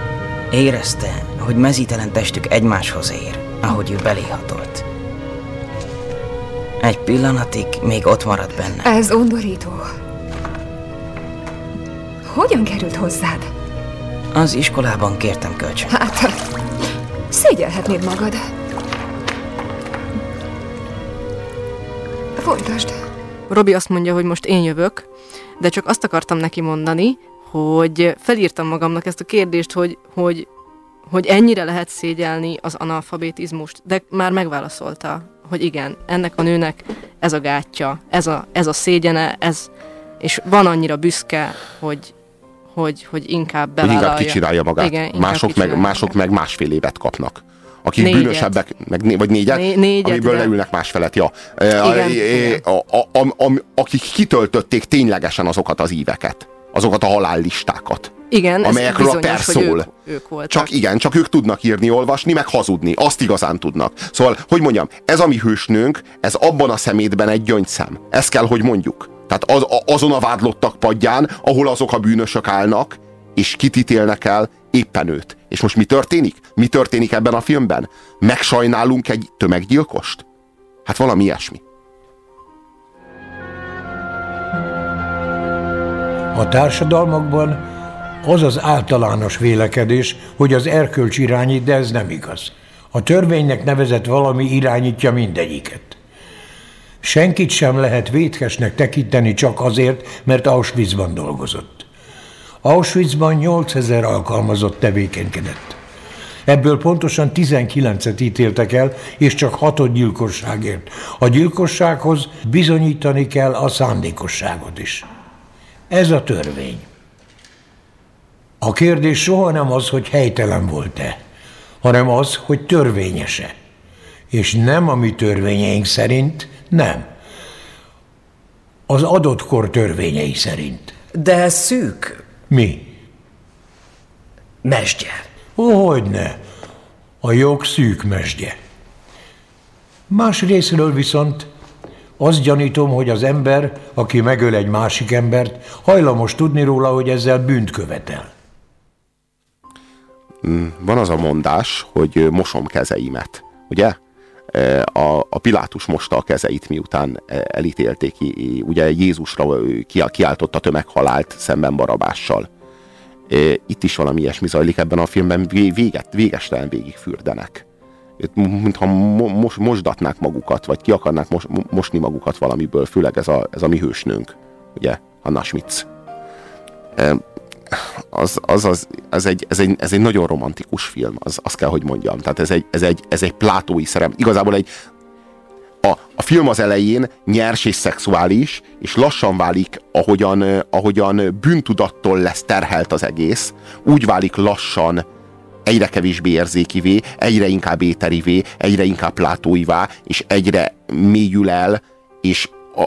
érezte, hogy mezítelen testük egymáshoz ér, ahogy ő beléhatolt. Egy pillanatig még ott maradt benne. Ez undorító. Hogyan került hozzád? Az iskolában kértem kölcsön. Hát, szégyelhetnéd magad. Folytasd. Robi azt mondja, hogy most én jövök, de csak azt akartam neki mondani, hogy felírtam magamnak ezt a kérdést, hogy, hogy, hogy ennyire lehet szégyelni az analfabetizmust, de már megválaszolta, hogy igen, ennek a nőnek ez a gátja, ez a, ez a szégyene, ez, és van annyira büszke, hogy, hogy, hogy inkább Hogy bevállalja. inkább kicsinálja magát. Igen, inkább mások, meg, mások meg másfél évet kapnak. Akik Négyet. bűnösebbek, meg, né- vagy négyet, Né- négyet, amiből de- leülnek más felett. Ja. E, Igen, igen. a, a, a, a, akik kitöltötték ténylegesen azokat az íveket, azokat a halállistákat. Igen, amelyekről a per hogy szól. ők- ők voltak. Csak igen, csak ők tudnak írni, olvasni, meg hazudni. Azt igazán tudnak. Szóval, hogy mondjam, ez a mi hősnőnk, ez abban a szemétben egy gyöngyszem. Ezt kell, hogy mondjuk. Tehát az, a- azon a vádlottak padján, ahol azok a bűnösök állnak, és kitítélnek el éppen őt. És most mi történik? Mi történik ebben a filmben? Megsajnálunk egy tömeggyilkost? Hát valami ilyesmi. A társadalmakban az az általános vélekedés, hogy az erkölcs irányít, de ez nem igaz. A törvénynek nevezett valami irányítja mindegyiket. Senkit sem lehet vétkesnek tekinteni csak azért, mert Auschwitzban dolgozott. Auschwitzban 8000 alkalmazott tevékenykedett. Ebből pontosan 19-et ítéltek el, és csak 6 gyilkosságért. A gyilkossághoz bizonyítani kell a szándékosságot is. Ez a törvény. A kérdés soha nem az, hogy helytelen volt-e, hanem az, hogy törvényese. És nem a mi törvényeink szerint, nem. Az adott kor törvényei szerint. De szűk. Mi? Mesdje. Ó, hogyne. A jog szűk mesdje. Más részről viszont azt gyanítom, hogy az ember, aki megöl egy másik embert, hajlamos tudni róla, hogy ezzel bűnt követel. Mm, van az a mondás, hogy mosom kezeimet, ugye? E, A, a Pilátus mosta a kezeit, miután e, elítélték, ugye Jézusra kiáltott a tömeghalált szemben Barabással. Itt is valami ilyesmi zajlik ebben a filmben, vé- véget, végestelen végig fürdenek. Mintha mo- mos, mosdatnák magukat, vagy ki akarnák mos, mosni magukat valamiből, főleg ez a, ez a mi hősnőnk, ugye, Anna Schmitz. Az, az, az, ez, egy, ez, egy, ez egy nagyon romantikus film, az, azt kell, hogy mondjam. Tehát ez egy, ez egy, ez egy plátói szerem. Igazából egy, a, a film az elején nyers és szexuális, és lassan válik, ahogyan, ahogyan bűntudattól lesz terhelt az egész, úgy válik lassan egyre kevésbé érzékivé, egyre inkább éterivé, egyre inkább plátóivá, és egyre mélyül el, és, a,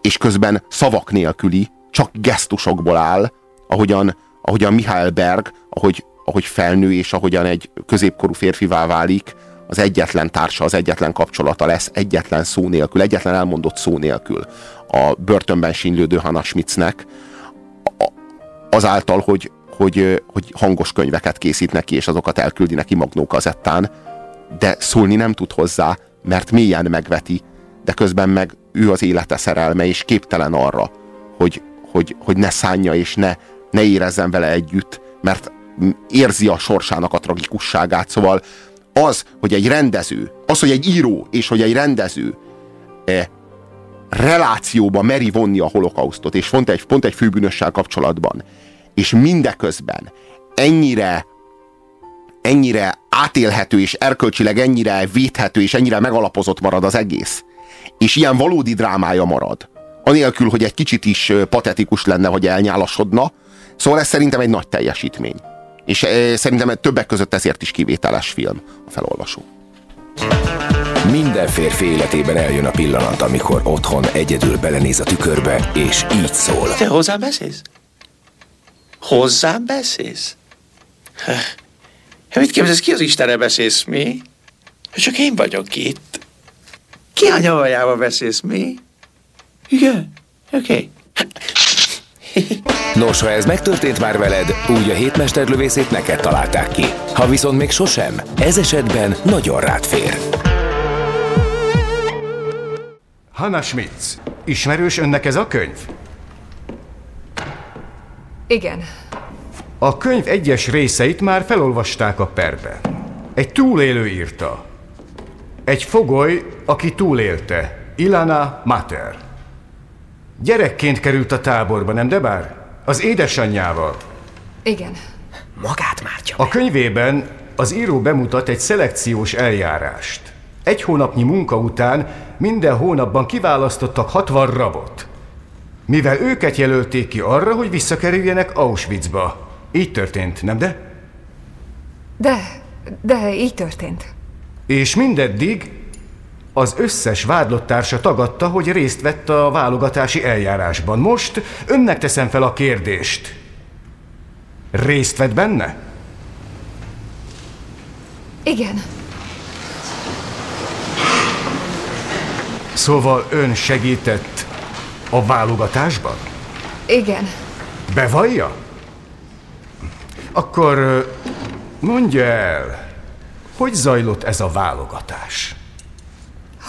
és közben szavak nélküli, csak gesztusokból áll, ahogyan, ahogyan Michael Berg, ahogy, ahogy felnő, és ahogyan egy középkorú férfivá válik, az egyetlen társa, az egyetlen kapcsolata lesz, egyetlen szó nélkül, egyetlen elmondott szó nélkül a börtönben sínlődő Hannah Schmitznek, azáltal, hogy, hogy, hogy hangos könyveket készít neki, és azokat elküldi neki magnó kazettán, de szólni nem tud hozzá, mert mélyen megveti, de közben meg ő az élete szerelme, és képtelen arra, hogy, hogy, hogy ne szánja, és ne, ne érezzen vele együtt, mert érzi a sorsának a tragikusságát. Szóval az, hogy egy rendező, az, hogy egy író, és hogy egy rendező eh, relációba meri vonni a holokausztot, és pont egy, pont egy főbűnössel kapcsolatban, és mindeközben ennyire ennyire átélhető, és erkölcsileg ennyire védhető, és ennyire megalapozott marad az egész, és ilyen valódi drámája marad, anélkül, hogy egy kicsit is patetikus lenne, hogy elnyálasodna, szóval ez szerintem egy nagy teljesítmény. És eh, szerintem többek között ezért is kivételes film a felolvasó. Minden férfi életében eljön a pillanat, amikor otthon egyedül belenéz a tükörbe, és így szól. Te hozzám beszélsz? Hozzám beszélsz? Hát mit képzelsz, ki az Istenre beszélsz, mi? Csak én vagyok itt. Ki a nyavajába beszélsz, mi? Igen, oké. Okay. Nos, ha ez megtörtént már veled, úgy a hétmesterlövészét neked találták ki. Ha viszont még sosem, ez esetben nagyon rád fér. Hanna Schmitz, ismerős önnek ez a könyv? Igen. A könyv egyes részeit már felolvasták a perbe. Egy túlélő írta. Egy fogoly, aki túlélte. Ilana Mater. Gyerekként került a táborba, nem de bár? Az édesanyjával. Igen. Magát mártja. A könyvében az író bemutat egy szelekciós eljárást. Egy hónapnyi munka után minden hónapban kiválasztottak 60 rabot. Mivel őket jelölték ki arra, hogy visszakerüljenek Auschwitzba. Így történt, nem de? De, de így történt. És mindeddig az összes vádlottársa tagadta, hogy részt vett a válogatási eljárásban. Most önnek teszem fel a kérdést. Részt vett benne? Igen. Szóval ön segített a válogatásban? Igen. Bevallja? Akkor mondja el, hogy zajlott ez a válogatás?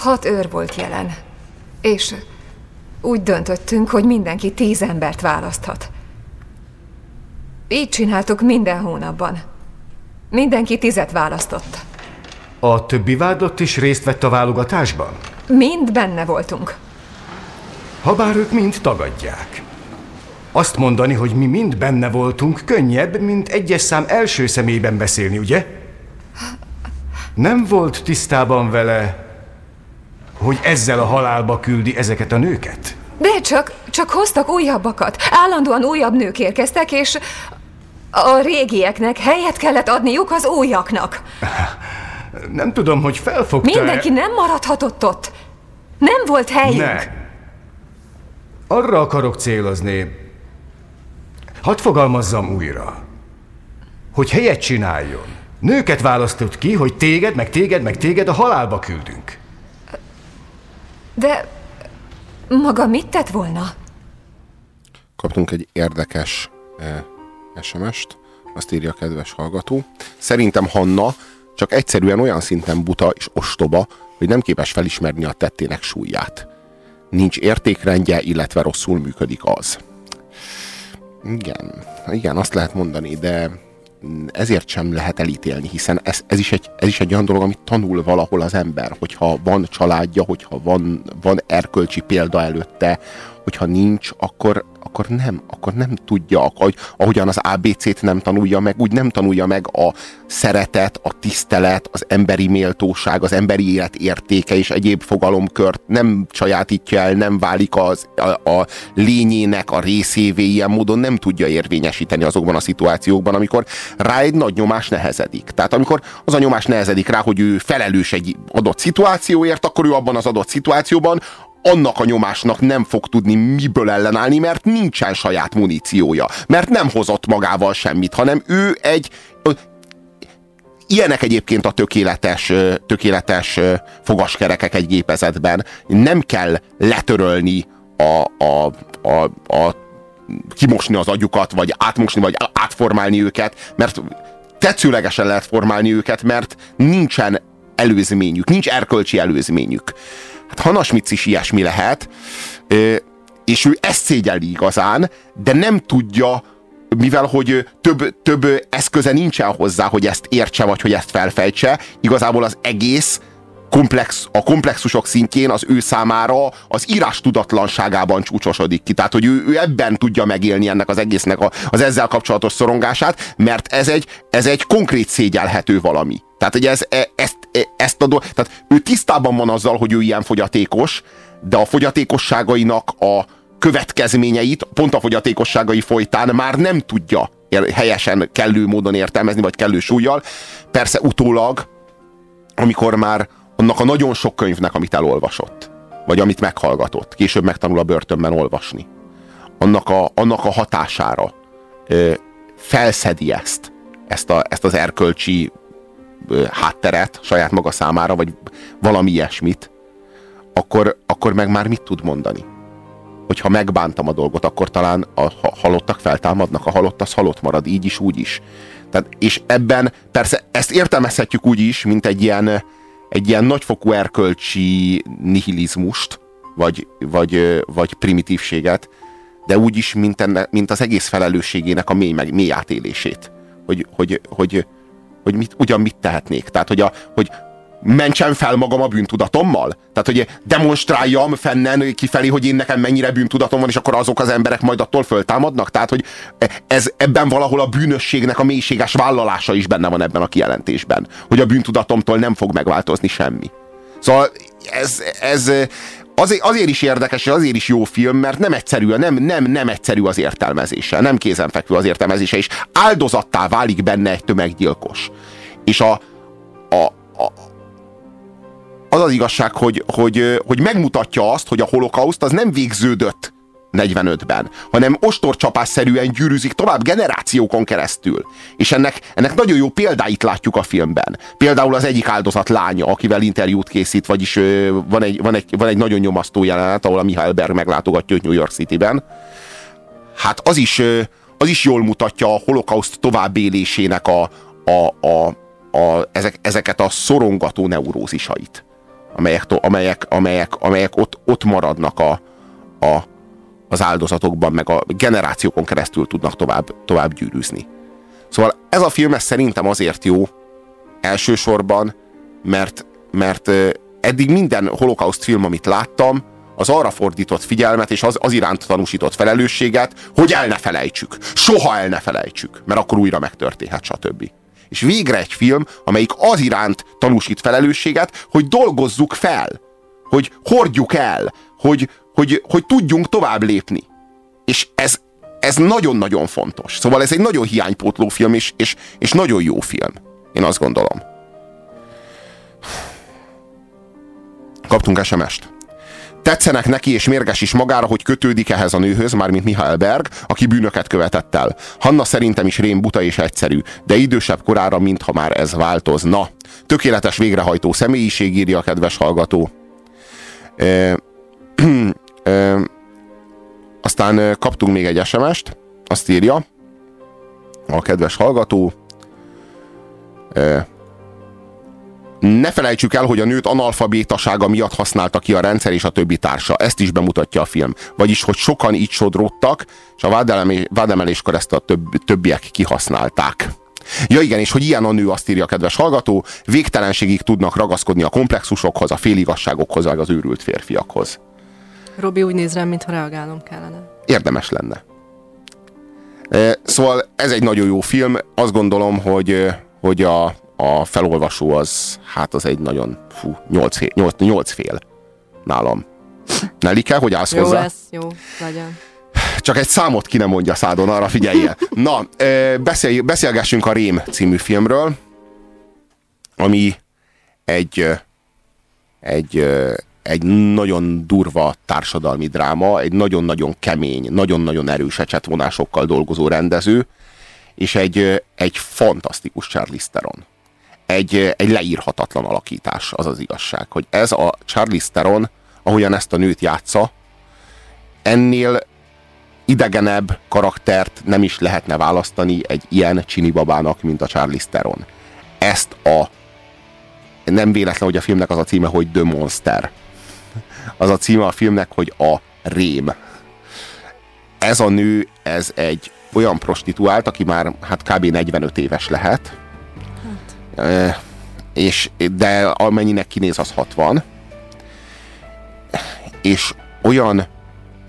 Hat őr volt jelen. És úgy döntöttünk, hogy mindenki tíz embert választhat. Így csináltuk minden hónapban. Mindenki tizet választott. A többi vádlott is részt vett a válogatásban? Mind benne voltunk. Habár ők mind tagadják. Azt mondani, hogy mi mind benne voltunk, könnyebb, mint egyes szám első személyben beszélni, ugye? Nem volt tisztában vele, hogy ezzel a halálba küldi ezeket a nőket? De csak, csak hoztak újabbakat. Állandóan újabb nők érkeztek, és a régieknek helyet kellett adniuk az újaknak. Nem tudom, hogy felfogta Mindenki nem maradhatott ott. Nem volt helyünk. Ne. Arra akarok célozni. Hadd fogalmazzam újra. Hogy helyet csináljon. Nőket választott ki, hogy téged, meg téged, meg téged a halálba küldünk. De maga mit tett volna? Kaptunk egy érdekes eh, SMS-t, azt írja a kedves hallgató. Szerintem Hanna csak egyszerűen olyan szinten buta és ostoba, hogy nem képes felismerni a tettének súlyát. Nincs értékrendje, illetve rosszul működik az. Igen, igen, azt lehet mondani, de ezért sem lehet elítélni, hiszen ez, ez, is egy, ez is egy olyan dolog, amit tanul valahol az ember, hogyha van családja, hogyha van, van erkölcsi példa előtte, hogyha nincs, akkor, akkor nem, akkor nem tudja, ahogy, ahogyan az ABC-t nem tanulja meg, úgy nem tanulja meg a szeretet, a tisztelet, az emberi méltóság, az emberi élet értéke és egyéb fogalomkört nem sajátítja el, nem válik az, a, a lényének a részévé ilyen módon, nem tudja érvényesíteni azokban a szituációkban, amikor rá egy nagy nyomás nehezedik. Tehát amikor az a nyomás nehezedik rá, hogy ő felelős egy adott szituációért, akkor ő abban az adott szituációban annak a nyomásnak nem fog tudni miből ellenállni, mert nincsen saját muníciója. Mert nem hozott magával semmit, hanem ő egy... Ilyenek egyébként a tökéletes, tökéletes fogaskerekek egy gépezetben. Nem kell letörölni a, a, a, a kimosni az agyukat, vagy átmosni, vagy átformálni őket, mert tetszőlegesen lehet formálni őket, mert nincsen előzményük, nincs erkölcsi előzményük. Hát Hanna Schmitz is ilyesmi lehet, és ő ezt szégyeli igazán, de nem tudja, mivel hogy több, több eszköze nincsen hozzá, hogy ezt értse, vagy hogy ezt felfejtse, igazából az egész komplex, a komplexusok szintjén az ő számára az írás tudatlanságában csúcsosodik ki. Tehát, hogy ő, ő ebben tudja megélni ennek az egésznek a, az ezzel kapcsolatos szorongását, mert ez egy, ez egy konkrét szégyelhető valami. Tehát, hogy ez, e, ezt, ezt a do... Tehát ő tisztában van azzal, hogy ő ilyen fogyatékos, de a fogyatékosságainak a következményeit pont a fogyatékosságai folytán már nem tudja helyesen, kellő módon értelmezni, vagy kellő súlyjal. Persze utólag, amikor már annak a nagyon sok könyvnek, amit elolvasott, vagy amit meghallgatott, később megtanul a börtönben olvasni, annak a, annak a hatására ö, felszedi ezt, ezt, a, ezt az erkölcsi hátteret saját maga számára, vagy valami ilyesmit, akkor, akkor meg már mit tud mondani? Hogyha megbántam a dolgot, akkor talán a halottak feltámadnak, a halott az halott marad, így is, úgy is. Tehát, és ebben persze ezt értelmezhetjük úgy is, mint egy ilyen, egy ilyen nagyfokú erkölcsi nihilizmust, vagy, vagy, vagy primitívséget, de úgy is, mint, enne, mint az egész felelősségének a mély, meg, mély átélését. Hogy, hogy, hogy, hogy mit, ugyan mit tehetnék. Tehát, hogy, a, hogy mentsem fel magam a bűntudatommal? Tehát, hogy demonstráljam fennen kifelé, hogy én nekem mennyire bűntudatom van, és akkor azok az emberek majd attól föltámadnak? Tehát, hogy ez ebben valahol a bűnösségnek a mélységes vállalása is benne van ebben a kijelentésben. Hogy a bűntudatomtól nem fog megváltozni semmi. Szóval ez, ez azért, azért is érdekes, és azért is jó film, mert nem egyszerű, nem, nem, nem egyszerű az értelmezése, nem kézenfekvő az értelmezése, és áldozattá válik benne egy tömeggyilkos. És a, a, a az az igazság, hogy, hogy, hogy megmutatja azt, hogy a holokauszt az nem végződött 45-ben, hanem ostorcsapásszerűen gyűrűzik tovább generációkon keresztül. És ennek, ennek nagyon jó példáit látjuk a filmben. Például az egyik áldozat lánya, akivel interjút készít, vagyis van, egy, van, egy, van egy nagyon nyomasztó jelenet, ahol a Michael Berg meglátogatja New York City-ben. Hát az is, az is jól mutatja a holokauszt továbbélésének a, a, a, a, ezek, ezeket a szorongató neurózisait, amelyek, amelyek, amelyek, amelyek ott, ott maradnak a, a, az áldozatokban, meg a generációkon keresztül tudnak tovább, tovább gyűrűzni. Szóval ez a film ez szerintem azért jó, elsősorban, mert, mert eddig minden holokauszt film, amit láttam, az arra fordított figyelmet és az, az iránt tanúsított felelősséget, hogy el ne felejtsük. Soha el ne felejtsük, mert akkor újra megtörténhet, stb. És végre egy film, amelyik az iránt tanúsít felelősséget, hogy dolgozzuk fel, hogy hordjuk el, hogy, hogy, hogy tudjunk tovább lépni. És ez, ez nagyon-nagyon fontos. Szóval ez egy nagyon hiánypótló film, és, és, és nagyon jó film. Én azt gondolom. Kaptunk SMS-t. Tetszenek neki és mérges is magára, hogy kötődik ehhez a nőhöz, mármint Michael Berg, aki bűnöket követett el. Hanna szerintem is rém buta és egyszerű, de idősebb korára, mintha már ez változna. Tökéletes végrehajtó személyiség, írja a kedves hallgató. E, e, aztán kaptunk még egy SMS-t, azt írja a kedves hallgató. E, ne felejtsük el, hogy a nőt analfabétasága miatt használta ki a rendszer és a többi társa. Ezt is bemutatja a film. Vagyis, hogy sokan így sodródtak, és a vádemeléskor ezt a több, többiek kihasználták. Ja igen, és hogy ilyen a nő, azt írja a kedves hallgató, végtelenségig tudnak ragaszkodni a komplexusokhoz, a féligasságokhoz, vagy az őrült férfiakhoz. Robi úgy néz rám, mintha reagálnom kellene. Érdemes lenne. Szóval ez egy nagyon jó film. Azt gondolom, hogy, hogy a, a felolvasó az, hát az egy nagyon, fú, nyolc, fél, nyolc, nyolc fél nálam. Nelike, hogy állsz jó hozzá? Jó lesz, jó, legyen. Csak egy számot ki nem mondja szádon, arra figyeljél. Na, beszélj, beszélgessünk a Rém című filmről, ami egy, egy, egy nagyon durva társadalmi dráma, egy nagyon-nagyon kemény, nagyon-nagyon erős ecsetvonásokkal dolgozó rendező, és egy, egy fantasztikus Charlize Theron egy, egy leírhatatlan alakítás, az az igazság, hogy ez a Charlize Theron, ahogyan ezt a nőt játsza, ennél idegenebb karaktert nem is lehetne választani egy ilyen csinibabának, mint a Charlize Theron. Ezt a nem véletlen, hogy a filmnek az a címe, hogy The Monster. Az a címe a filmnek, hogy a Rém. Ez a nő, ez egy olyan prostituált, aki már hát kb. 45 éves lehet, és, de amennyinek kinéz, az 60. És olyan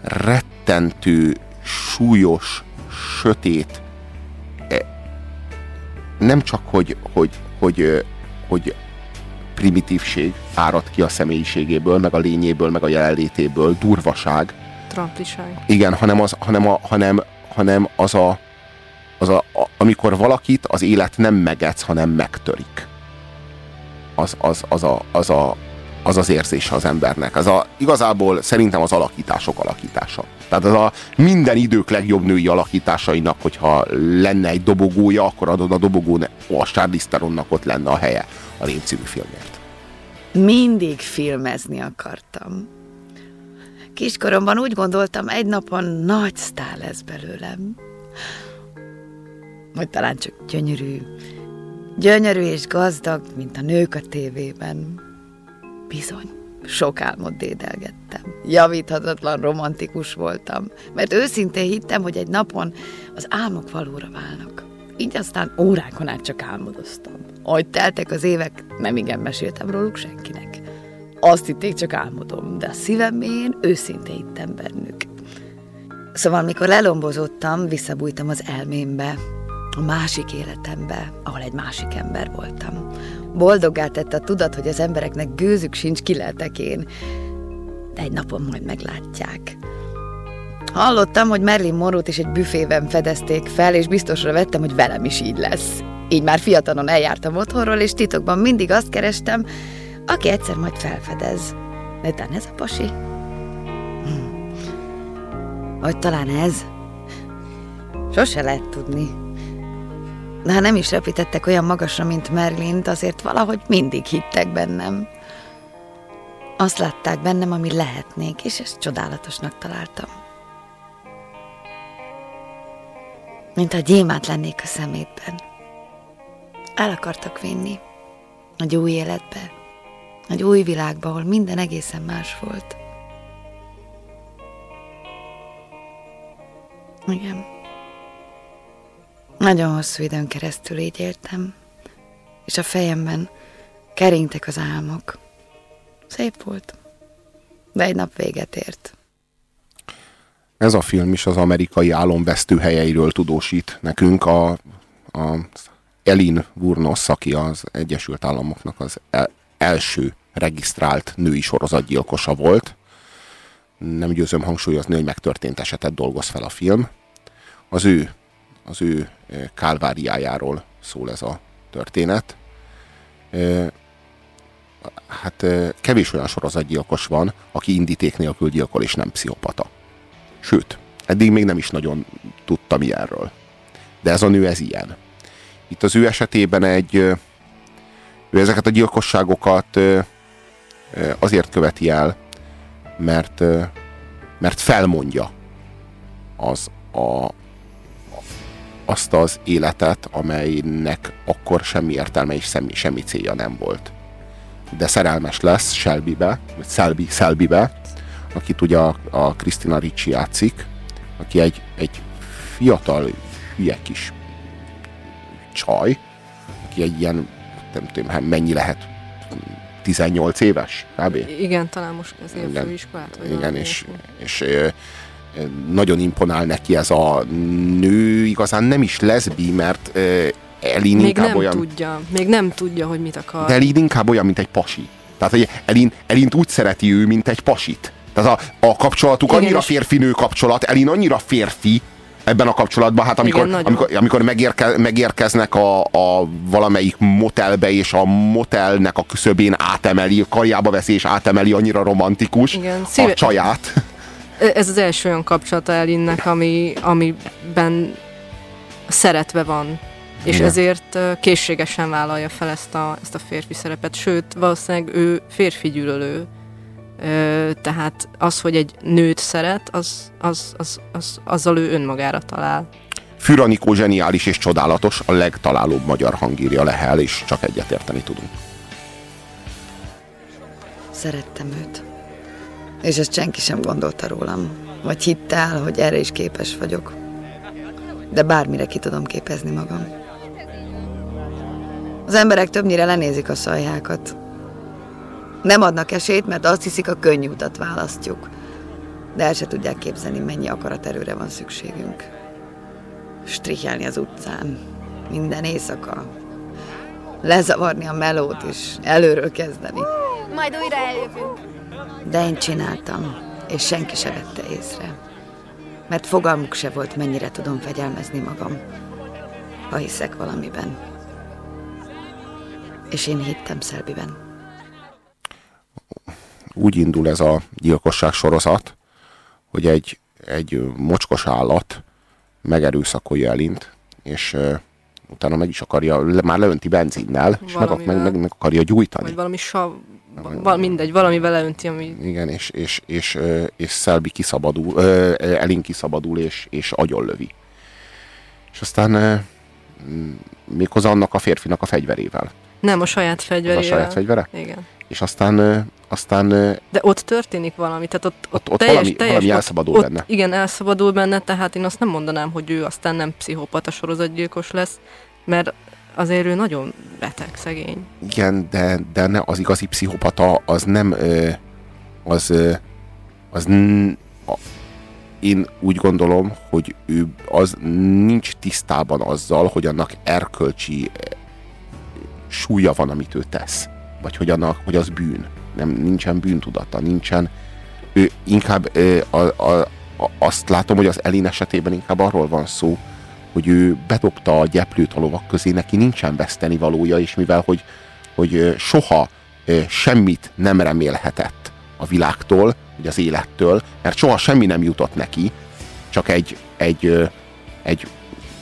rettentő, súlyos, sötét, nem csak, hogy, hogy, hogy, hogy primitívség árad ki a személyiségéből, meg a lényéből, meg a jelenlétéből, durvaság. Trampliság. Igen, hanem az, hanem a, hanem, hanem az a, az a, a, amikor valakit az élet nem megetsz, hanem megtörik. Az az, az, a, az, a, az az érzése az embernek. Az a, igazából szerintem az alakítások alakítása. Tehát az a minden idők legjobb női alakításainak, hogyha lenne egy dobogója, akkor adod a dobogó, a Charlize Theronnak ott lenne a helye a Rém című filmért. Mindig filmezni akartam. Kiskoromban úgy gondoltam, egy napon nagy sztár lesz belőlem vagy talán csak gyönyörű, gyönyörű és gazdag, mint a nők a tévében. Bizony, sok álmot dédelgettem. Javíthatatlan romantikus voltam, mert őszintén hittem, hogy egy napon az álmok valóra válnak. Így aztán órákon át csak álmodoztam. Ahogy teltek az évek, nem igen meséltem róluk senkinek. Azt hitték, csak álmodom, de a szívem mélyén őszintén hittem bennük. Szóval, mikor lelombozottam, visszabújtam az elmémbe, a másik életembe, ahol egy másik ember voltam. Boldoggá tett a tudat, hogy az embereknek gőzük sincs, ki lehetek én, de egy napon majd meglátják. Hallottam, hogy Merlin Morrót is egy büfében fedezték fel, és biztosra vettem, hogy velem is így lesz. Így már fiatalon eljártam otthonról, és titokban mindig azt kerestem, aki egyszer majd felfedez. De ez a pasi? Hm. Vagy talán ez? Sose lehet tudni. De ha nem is repítettek olyan magasra, mint Merlint, azért valahogy mindig hittek bennem. Azt látták bennem, ami lehetnék, és ezt csodálatosnak találtam. Mint a gyémát lennék a szemétben. El akartak vinni. Egy új életbe. Egy új világba, ahol minden egészen más volt. Igen. Nagyon hosszú időn keresztül így éltem, és a fejemben keringtek az álmok. Szép volt, de egy nap véget ért. Ez a film is az amerikai álomvesztő helyeiről tudósít nekünk. A, a Elin Wurnos, aki az Egyesült Államoknak az el, első regisztrált női sorozatgyilkosa volt. Nem győzöm hangsúlyozni, hogy megtörtént esetet dolgoz fel a film. Az ő, az ő kálváriájáról szól ez a történet. Hát kevés olyan sorozatgyilkos van, aki indíték nélkül gyilkol és nem pszichopata. Sőt, eddig még nem is nagyon tudtam ilyenről. De ez a nő, ez ilyen. Itt az ő esetében egy, ő ezeket a gyilkosságokat azért követi el, mert, mert felmondja az a, azt az életet, amelynek akkor semmi értelme és semmi, semmi célja nem volt. De szerelmes lesz Shelbybe, vagy Selby, Selbybe, akit ugye a, a Ricci játszik, aki egy, egy fiatal, hülye kis csaj, aki egy ilyen, nem tudom, mennyi lehet, 18 éves, kb. Igen, talán most kezdi a főiskolát. Vagy igen, és, és, és nagyon imponál neki ez a nő, igazán nem is leszbi, mert Elin még inkább nem olyan... tudja, még nem tudja, hogy mit akar. De Elin inkább olyan, mint egy pasi. Tehát, hogy Elin, Elint úgy szereti ő, mint egy pasit. Tehát a, a kapcsolatuk Igen, annyira férfi-nő kapcsolat, Elin annyira férfi, ebben a kapcsolatban, hát amikor, Igen, amikor, amikor megérke, megérkeznek a, a valamelyik motelbe, és a motelnek a küszöbén átemeli, karjába veszi és átemeli, annyira romantikus Igen, szíve... a csaját. Ez az első olyan kapcsolata Elinnek, ami, amiben szeretve van, és Igen. ezért készségesen vállalja fel ezt a, ezt a férfi szerepet, sőt, valószínűleg ő férfi gyűlölő, tehát az, hogy egy nőt szeret, az, az, az, az, azzal ő önmagára talál. Füranikó zseniális és csodálatos, a legtalálóbb magyar hangírja Lehel, és csak egyetérteni tudunk. Szerettem őt. És ezt senki sem gondolta rólam. Vagy hitte el, hogy erre is képes vagyok. De bármire ki tudom képezni magam. Az emberek többnyire lenézik a szajhákat, nem adnak esélyt, mert azt hiszik, a könnyű utat választjuk. De el se tudják képzelni, mennyi akaraterőre van szükségünk. Strichelni az utcán, minden éjszaka. Lezavarni a melót és előről kezdeni. Majd újra eljövünk. De én csináltam, és senki se vette észre. Mert fogalmuk se volt, mennyire tudom fegyelmezni magam, ha hiszek valamiben. És én hittem Szelbiben úgy indul ez a gyilkosság sorozat, hogy egy, egy mocskos állat megerőszakolja Elint, és uh, utána meg is akarja, már leönti benzinnel, és meg, meg, meg, meg akarja gyújtani. Vagy valami sav, val, mindegy, valami leönti, ami... Igen, és, és, és, és, és Szelbi kiszabadul, Elin kiszabadul, és, és agyonlövi. És aztán méghozzá annak a férfinak a fegyverével. Nem, a saját fegyverével. Az a saját fegyvere? Igen. És aztán aztán... De ott történik valami, tehát ott, ott, ott teljes, valami, teljes, valami elszabadul ott, benne. Ott, igen, elszabadul benne, tehát én azt nem mondanám, hogy ő aztán nem pszichopata sorozatgyilkos lesz, mert azért ő nagyon beteg, szegény. Igen, de, de ne, az igazi pszichopata az nem... Az, az a, én úgy gondolom, hogy ő az nincs tisztában azzal, hogy annak erkölcsi súlya van, amit ő tesz. Vagy hogy, annak, hogy az bűn. Nem, nincsen bűntudata, nincsen, ő inkább a, a, a, azt látom, hogy az Elin esetében inkább arról van szó, hogy ő bedobta a gyeplőt a lovak közé, neki nincsen veszteni valója, és mivel, hogy, hogy soha semmit nem remélhetett a világtól, vagy az élettől, mert soha semmi nem jutott neki, csak egy, egy, egy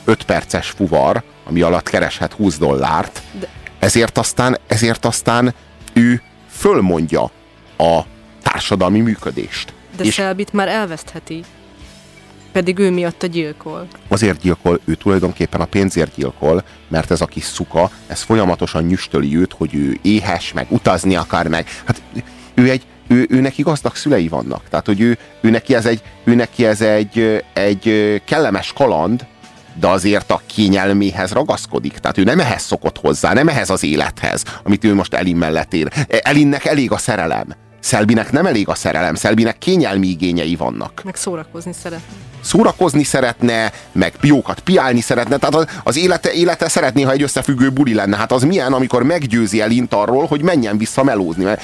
5 perces fuvar, ami alatt kereshet 20 dollárt, De... ezért aztán, ezért aztán ő fölmondja a társadalmi működést. De és Szelbit már elvesztheti. Pedig ő miatt a gyilkol. Azért gyilkol, ő tulajdonképpen a pénzért gyilkol, mert ez a kis szuka, ez folyamatosan nyüstöli őt, hogy ő éhes, meg utazni akar, meg. Hát ő egy, ő, ő neki gazdag szülei vannak. Tehát, hogy ő, ő neki ez egy, ő neki ez egy, egy kellemes kaland, de azért a kényelméhez ragaszkodik. Tehát ő nem ehhez szokott hozzá, nem ehhez az élethez, amit ő most Elin mellett ér. Elinnek elég a szerelem. Szelbinek nem elég a szerelem, Szelbinek kényelmi igényei vannak. Meg szórakozni szeretne. Szórakozni szeretne, meg jókat piálni szeretne, tehát az, az élete, élete szeretné, ha egy összefüggő buli lenne. Hát az milyen, amikor meggyőzi Elint arról, hogy menjen vissza melózni. Mert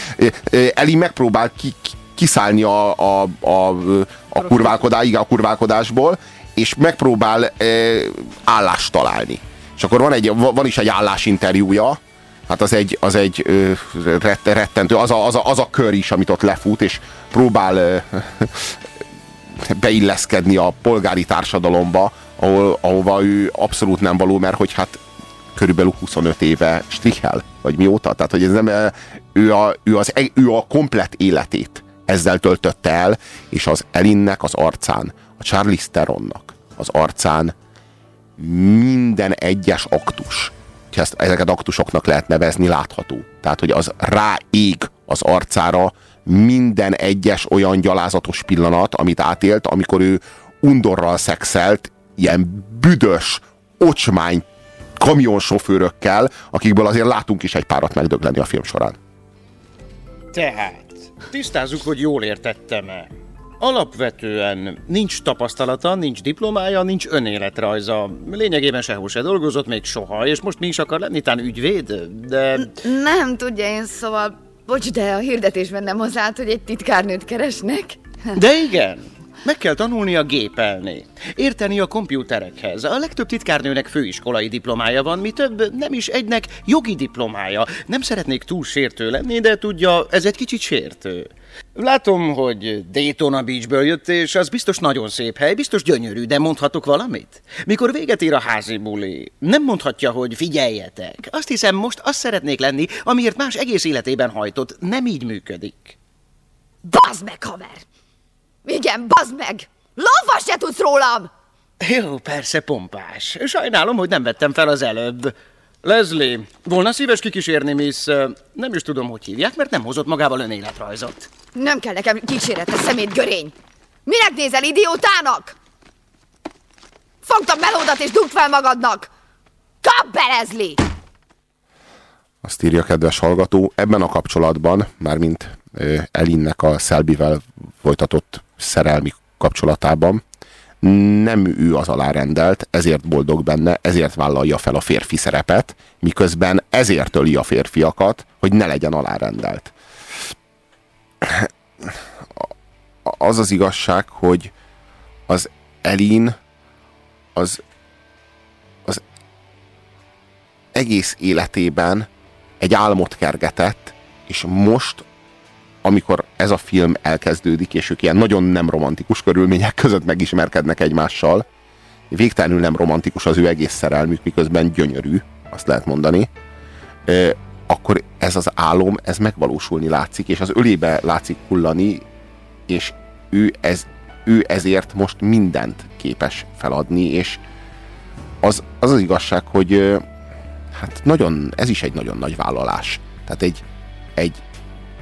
Elin megpróbál ki, kiszállni a, a, a, a, a kurválkodásból, és megpróbál e, állást találni. És akkor van, egy, van is egy állásinterjúja, hát az egy, az egy ö, rett, rettentő, az a, az, a, az a kör is, amit ott lefut, és próbál ö, beilleszkedni a polgári társadalomba, ahol, ahova ő abszolút nem való, mert hogy hát körülbelül 25 éve strihel, vagy mióta, tehát hogy ez nem, ő a, ő, az, ő a komplet életét ezzel töltötte el, és az Elinnek az arcán, a Charlie Steronnak az arcán minden egyes aktus, ha ezt, ezeket aktusoknak lehet nevezni, látható. Tehát, hogy az ráég az arcára minden egyes olyan gyalázatos pillanat, amit átélt, amikor ő undorral szexelt, ilyen büdös, ocsmány kamionsofőrökkel, akikből azért látunk is egy párat megdögleni a film során. Tehát, tisztázzuk, hogy jól értettem-e. Alapvetően nincs tapasztalata, nincs diplomája, nincs önéletrajza. Lényegében sehol se dolgozott még soha, és most mi is akar lenni, tán ügyvéd, de... Nem, tudja én, szóval... Bocs, de a hirdetésben nem az állt, hogy egy titkárnőt keresnek. De igen, meg kell tanulnia gépelni, érteni a kompjúterekhez. A legtöbb titkárnőnek főiskolai diplomája van, mi több nem is egynek jogi diplomája. Nem szeretnék túl sértő lenni, de tudja, ez egy kicsit sértő. Látom, hogy Daytona Beachből jött, és az biztos nagyon szép hely, biztos gyönyörű, de mondhatok valamit? Mikor véget ér a házi buli, nem mondhatja, hogy figyeljetek. Azt hiszem, most azt szeretnék lenni, amiért más egész életében hajtott. Nem így működik. Bazd meg, haver! Igen, bazd meg! Lófasz se tudsz rólam! Jó, persze, pompás. Sajnálom, hogy nem vettem fel az előbb. Leslie, volna szíves kikísérni, Miss... Nem is tudom, hogy hívják, mert nem hozott magával önéletrajzot. Nem kell nekem kíséretes szemét görény. Minek nézel idiótának? Fogd a melódat és dugd fel magadnak! Kap be, Leslie! Azt írja kedves hallgató, ebben a kapcsolatban, mármint Elinnek a Szelbivel folytatott szerelmi kapcsolatában, nem ő az alárendelt, ezért boldog benne, ezért vállalja fel a férfi szerepet, miközben ezért öli a férfiakat, hogy ne legyen alárendelt. Az az igazság, hogy az Elin az, az egész életében egy álmot kergetett, és most amikor ez a film elkezdődik, és ők ilyen nagyon nem romantikus körülmények között megismerkednek egymással, végtelenül nem romantikus az ő egész szerelmük, miközben gyönyörű, azt lehet mondani, akkor ez az álom, ez megvalósulni látszik, és az ölébe látszik hullani, és ő, ez, ő ezért most mindent képes feladni, és az az, az igazság, hogy hát nagyon, ez is egy nagyon nagy vállalás. Tehát egy, egy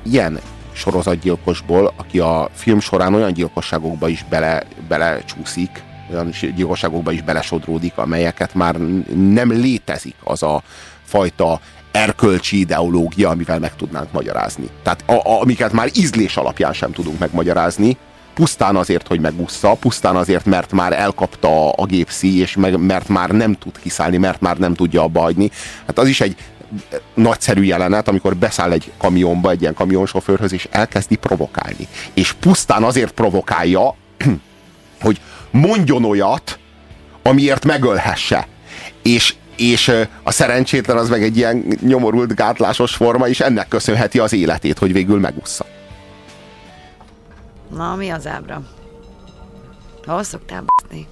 ilyen sorozatgyilkosból, aki a film során olyan gyilkosságokba is bele, belecsúszik, olyan gyilkosságokba is belesodródik, amelyeket már nem létezik az a fajta erkölcsi ideológia, amivel meg tudnánk magyarázni. Tehát a, a, amiket már ízlés alapján sem tudunk megmagyarázni, pusztán azért, hogy megúszza, pusztán azért, mert már elkapta a gépszi, és meg, mert már nem tud kiszállni, mert már nem tudja abba hagyni. Hát az is egy nagyszerű jelenet, amikor beszáll egy kamionba, egy ilyen kamionsofőrhöz, és elkezdi provokálni. És pusztán azért provokálja, hogy mondjon olyat, amiért megölhesse. És, és a szerencsétlen az meg egy ilyen nyomorult, gátlásos forma, és ennek köszönheti az életét, hogy végül megúszza. Na, mi az ábra? Hol szoktál baszni?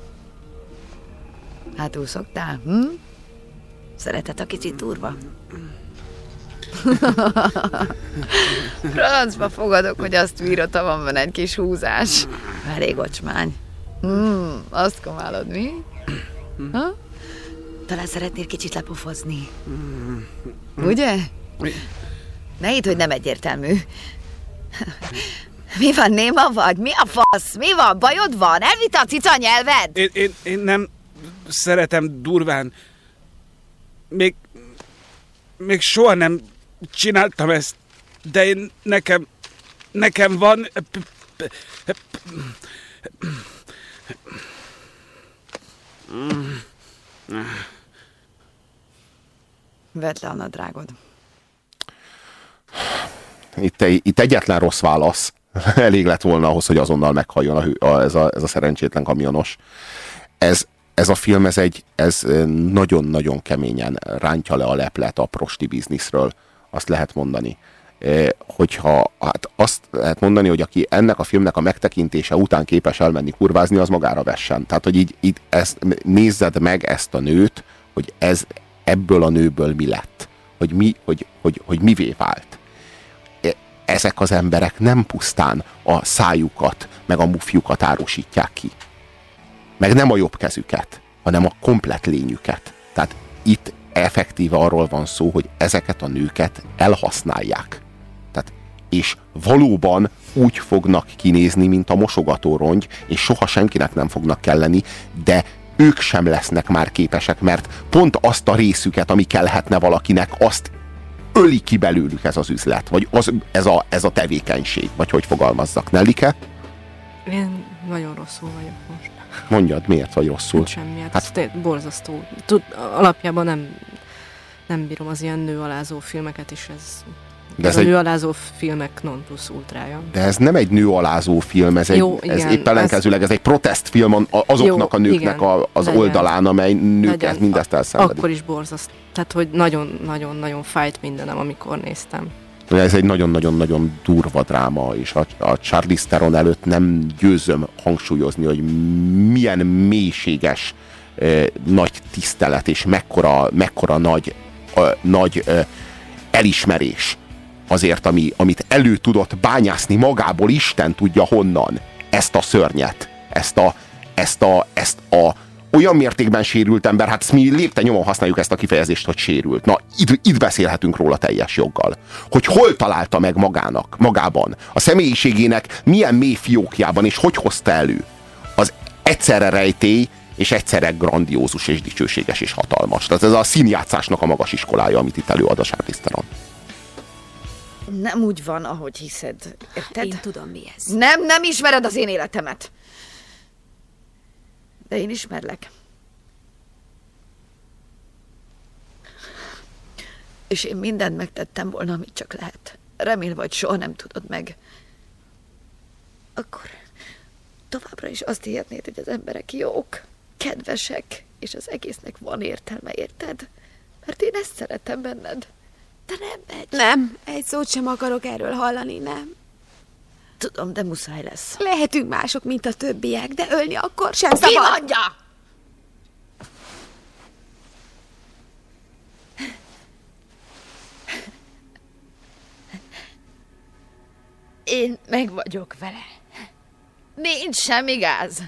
Hátul szoktál, hm? Szereted a kicsit durva? Francba fogadok, hogy azt vírota van benne egy kis húzás. Elég ocsmány. Hmm, azt komálod, mi? Ha? Talán szeretnél kicsit lepofozni. Ugye? Ne hidd, hogy nem egyértelmű. Mi van, néma vagy? Mi a fasz? Mi van? Bajod van? Elvitte a cica nyelved? Én, én, én nem szeretem durván. Még, még soha nem csináltam ezt, de én nekem, nekem van... Vedd le a nadrágod. Itt, itt egyetlen rossz válasz elég lett volna ahhoz, hogy azonnal meghalljon a, a, ez, a, ez a szerencsétlen kamionos. Ez, ez a film, ez egy, ez nagyon-nagyon keményen rántja le a leplet a prosti bizniszről, azt lehet mondani. Eh, Hogyha hát azt lehet mondani, hogy aki ennek a filmnek a megtekintése után képes elmenni kurvázni, az magára vessen. Tehát, hogy így, így ezt, nézzed meg ezt a nőt, hogy ez ebből a nőből mi lett. Hogy, mi, hogy, hogy, hogy mivé vált ezek az emberek nem pusztán a szájukat, meg a mufjukat árusítják ki. Meg nem a jobb kezüket, hanem a komplet lényüket. Tehát itt effektíve arról van szó, hogy ezeket a nőket elhasználják. Tehát, és valóban úgy fognak kinézni, mint a mosogatórongy, és soha senkinek nem fognak kelleni, de ők sem lesznek már képesek, mert pont azt a részüket, ami kellhetne valakinek, azt öli ki belőlük ez az üzlet, vagy az, ez, a, ez a tevékenység, vagy hogy fogalmazzak, Nellike? Én nagyon rosszul vagyok most. Mondjad, miért vagy rosszul? Hát semmi, hát, hát ez borzasztó. Tud, alapjában nem, nem bírom az ilyen nőalázó filmeket, és ez, De ez, ez a egy- nőalázó filmek non plus ultrája. De ez nem egy nőalázó film, ez, egy, Jó, ez igen, épp ellenkezőleg, ez egy protestfilm azoknak Jó, a nőknek igen, a, az legyen. oldalán, amely nők Legyen. ezt, mindezt elszenvedik. Akkor is borzasztó. Tehát, hogy nagyon-nagyon-nagyon fájt mindenem, amikor néztem. Ez egy nagyon-nagyon-nagyon durva dráma, és a, a Charlize Theron előtt nem győzöm hangsúlyozni, hogy milyen mélységes eh, nagy tisztelet, és mekkora, mekkora nagy, eh, nagy eh, elismerés azért, ami, amit elő tudott bányászni magából, Isten tudja honnan, ezt a szörnyet, ezt a, ezt a, ezt a olyan mértékben sérült ember, hát mi lépte nyomon használjuk ezt a kifejezést, hogy sérült. Na, itt, itt beszélhetünk róla teljes joggal. Hogy hol találta meg magának, magában, a személyiségének milyen mély fiókjában, és hogy hozta elő. Az egyszerre rejtély, és egyszerre grandiózus, és dicsőséges, és hatalmas. Tehát ez a színjátszásnak a magas iskolája, amit itt előad a Charlize. Nem úgy van, ahogy hiszed. Érted? Én tudom, mi ez. Nem, nem ismered az én életemet. De én ismerlek. És én mindent megtettem volna, amit csak lehet. Remélve, hogy soha nem tudod meg. Akkor továbbra is azt hihetnéd, hogy az emberek jók, kedvesek, és az egésznek van értelme, érted? Mert én ezt szeretem benned. De nem megy. Nem, egy szót sem akarok erről hallani, nem. Tudom, de muszáj lesz. Lehetünk mások, mint a többiek, de ölni akkor sem Ki szabad. mondja? Én meg vagyok vele. Nincs semmi gáz.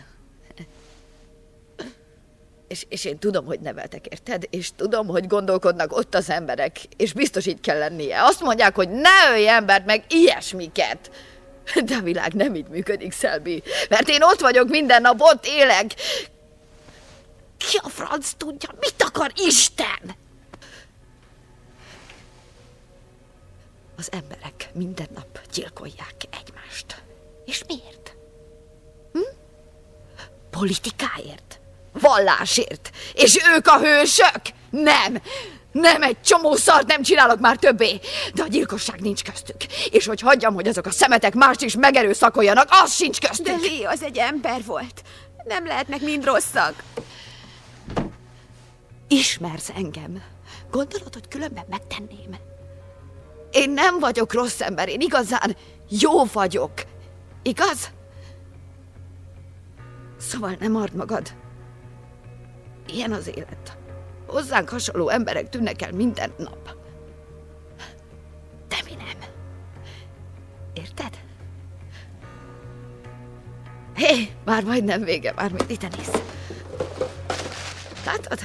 És, és én tudom, hogy neveltek, érted? És tudom, hogy gondolkodnak ott az emberek, és biztos így kell lennie. Azt mondják, hogy ne ölj embert, meg ilyesmiket. De a világ nem így működik, Szelbi. Mert én ott vagyok minden nap, ott élek. Ki a franc tudja, mit akar Isten? Az emberek minden nap gyilkolják egymást. És miért? Hm? Politikáért? Vallásért? És ők a hősök? Nem! Nem, egy csomó szart nem csinálok már többé, de a gyilkosság nincs köztük. És hogy hagyjam, hogy azok a szemetek mást is megerőszakoljanak, az sincs köztük. De Lé, az egy ember volt. Nem lehetnek mind rosszak. Ismersz engem. Gondolod, hogy különben megtenném? Én nem vagyok rossz ember, én igazán jó vagyok. Igaz? Szóval nem ard magad. Ilyen az élet. Hozzánk hasonló emberek tűnnek el minden nap. De mi nem. Érted? Hé, már majdnem vége, már mit ide néz. Látod?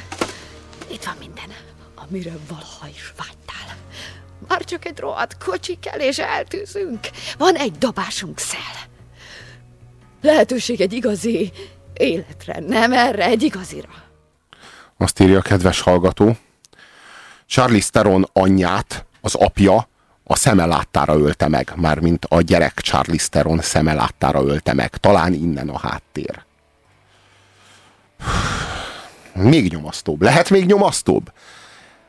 Itt van minden, amire valaha is vágytál. Már csak egy rohadt kocsi kell, és eltűzünk. Van egy dobásunk szel. Lehetőség egy igazi életre, nem erre, egy igazira. Azt írja a kedves hallgató. Charlie Theron anyját, az apja a szemeláttára ölte meg, mármint a gyerek Charlie Theron szemeláttára ölte meg. Talán innen a háttér. Még nyomasztóbb. Lehet még nyomasztóbb?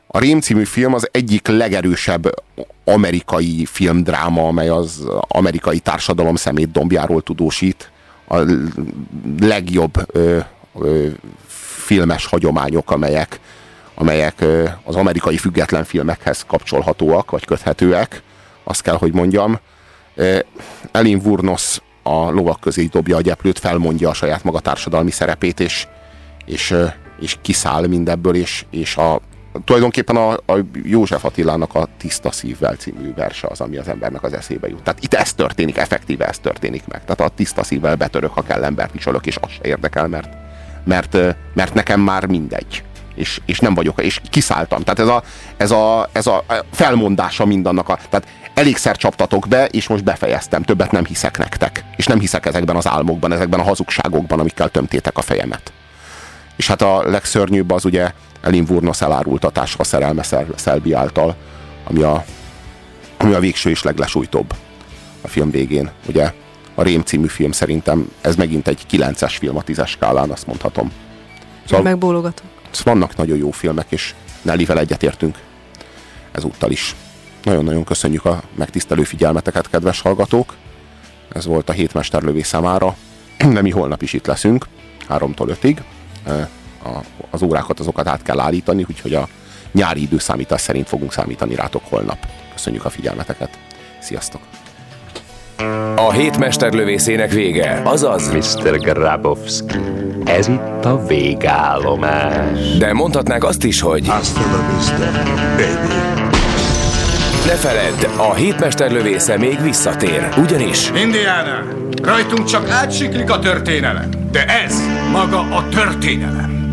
A Rém című film az egyik legerősebb amerikai filmdráma, amely az amerikai társadalom szemét dombjáról tudósít. A legjobb ö, ö, filmes hagyományok, amelyek, amelyek az amerikai független filmekhez kapcsolhatóak, vagy köthetőek, azt kell, hogy mondjam. Elin Vurnos a lovak közé dobja a gyeplőt, felmondja a saját maga társadalmi szerepét, és, és, és kiszáll mindebből, és, és a, tulajdonképpen a, a József Attilának a Tiszta szívvel című verse az, ami az embernek az eszébe jut. Tehát itt ez történik, effektíve ez történik meg. Tehát a tiszta szívvel betörök, ha kell embert is és az se érdekel, mert, mert, mert nekem már mindegy. És, és nem vagyok, és kiszálltam. Tehát ez a, ez a, ez a felmondása mindannak a, tehát elégszer csaptatok be, és most befejeztem, többet nem hiszek nektek. És nem hiszek ezekben az álmokban, ezekben a hazugságokban, amikkel tömtétek a fejemet. És hát a legszörnyűbb az ugye Elin Vurnos elárultatása szerelme Szelbi által, ami a, ami a végső és leglesújtóbb a film végén. Ugye a Rém című film szerintem ez megint egy 9-es film a 10-es skálán, azt mondhatom. Szóval megbólogatok. Vannak nagyon jó filmek, és Nellivel egyetértünk ezúttal is. Nagyon-nagyon köszönjük a megtisztelő figyelmeteket, kedves hallgatók. Ez volt a hétmesterlövé számára. De mi holnap is itt leszünk, 3-tól 5-ig. Az órákat azokat át kell állítani, úgyhogy a nyári időszámítás szerint fogunk számítani rátok holnap. Köszönjük a figyelmeteket. Sziasztok! A hétmesterlövészének vége, azaz... Mr. Grabowski, ez itt a végállomás. De mondhatnák azt is, hogy... Hasta la vista, baby. Ne feledd, a hétmesterlövésze még visszatér, ugyanis... Indiana, rajtunk csak átsiklik a történelem, de ez maga a történelem.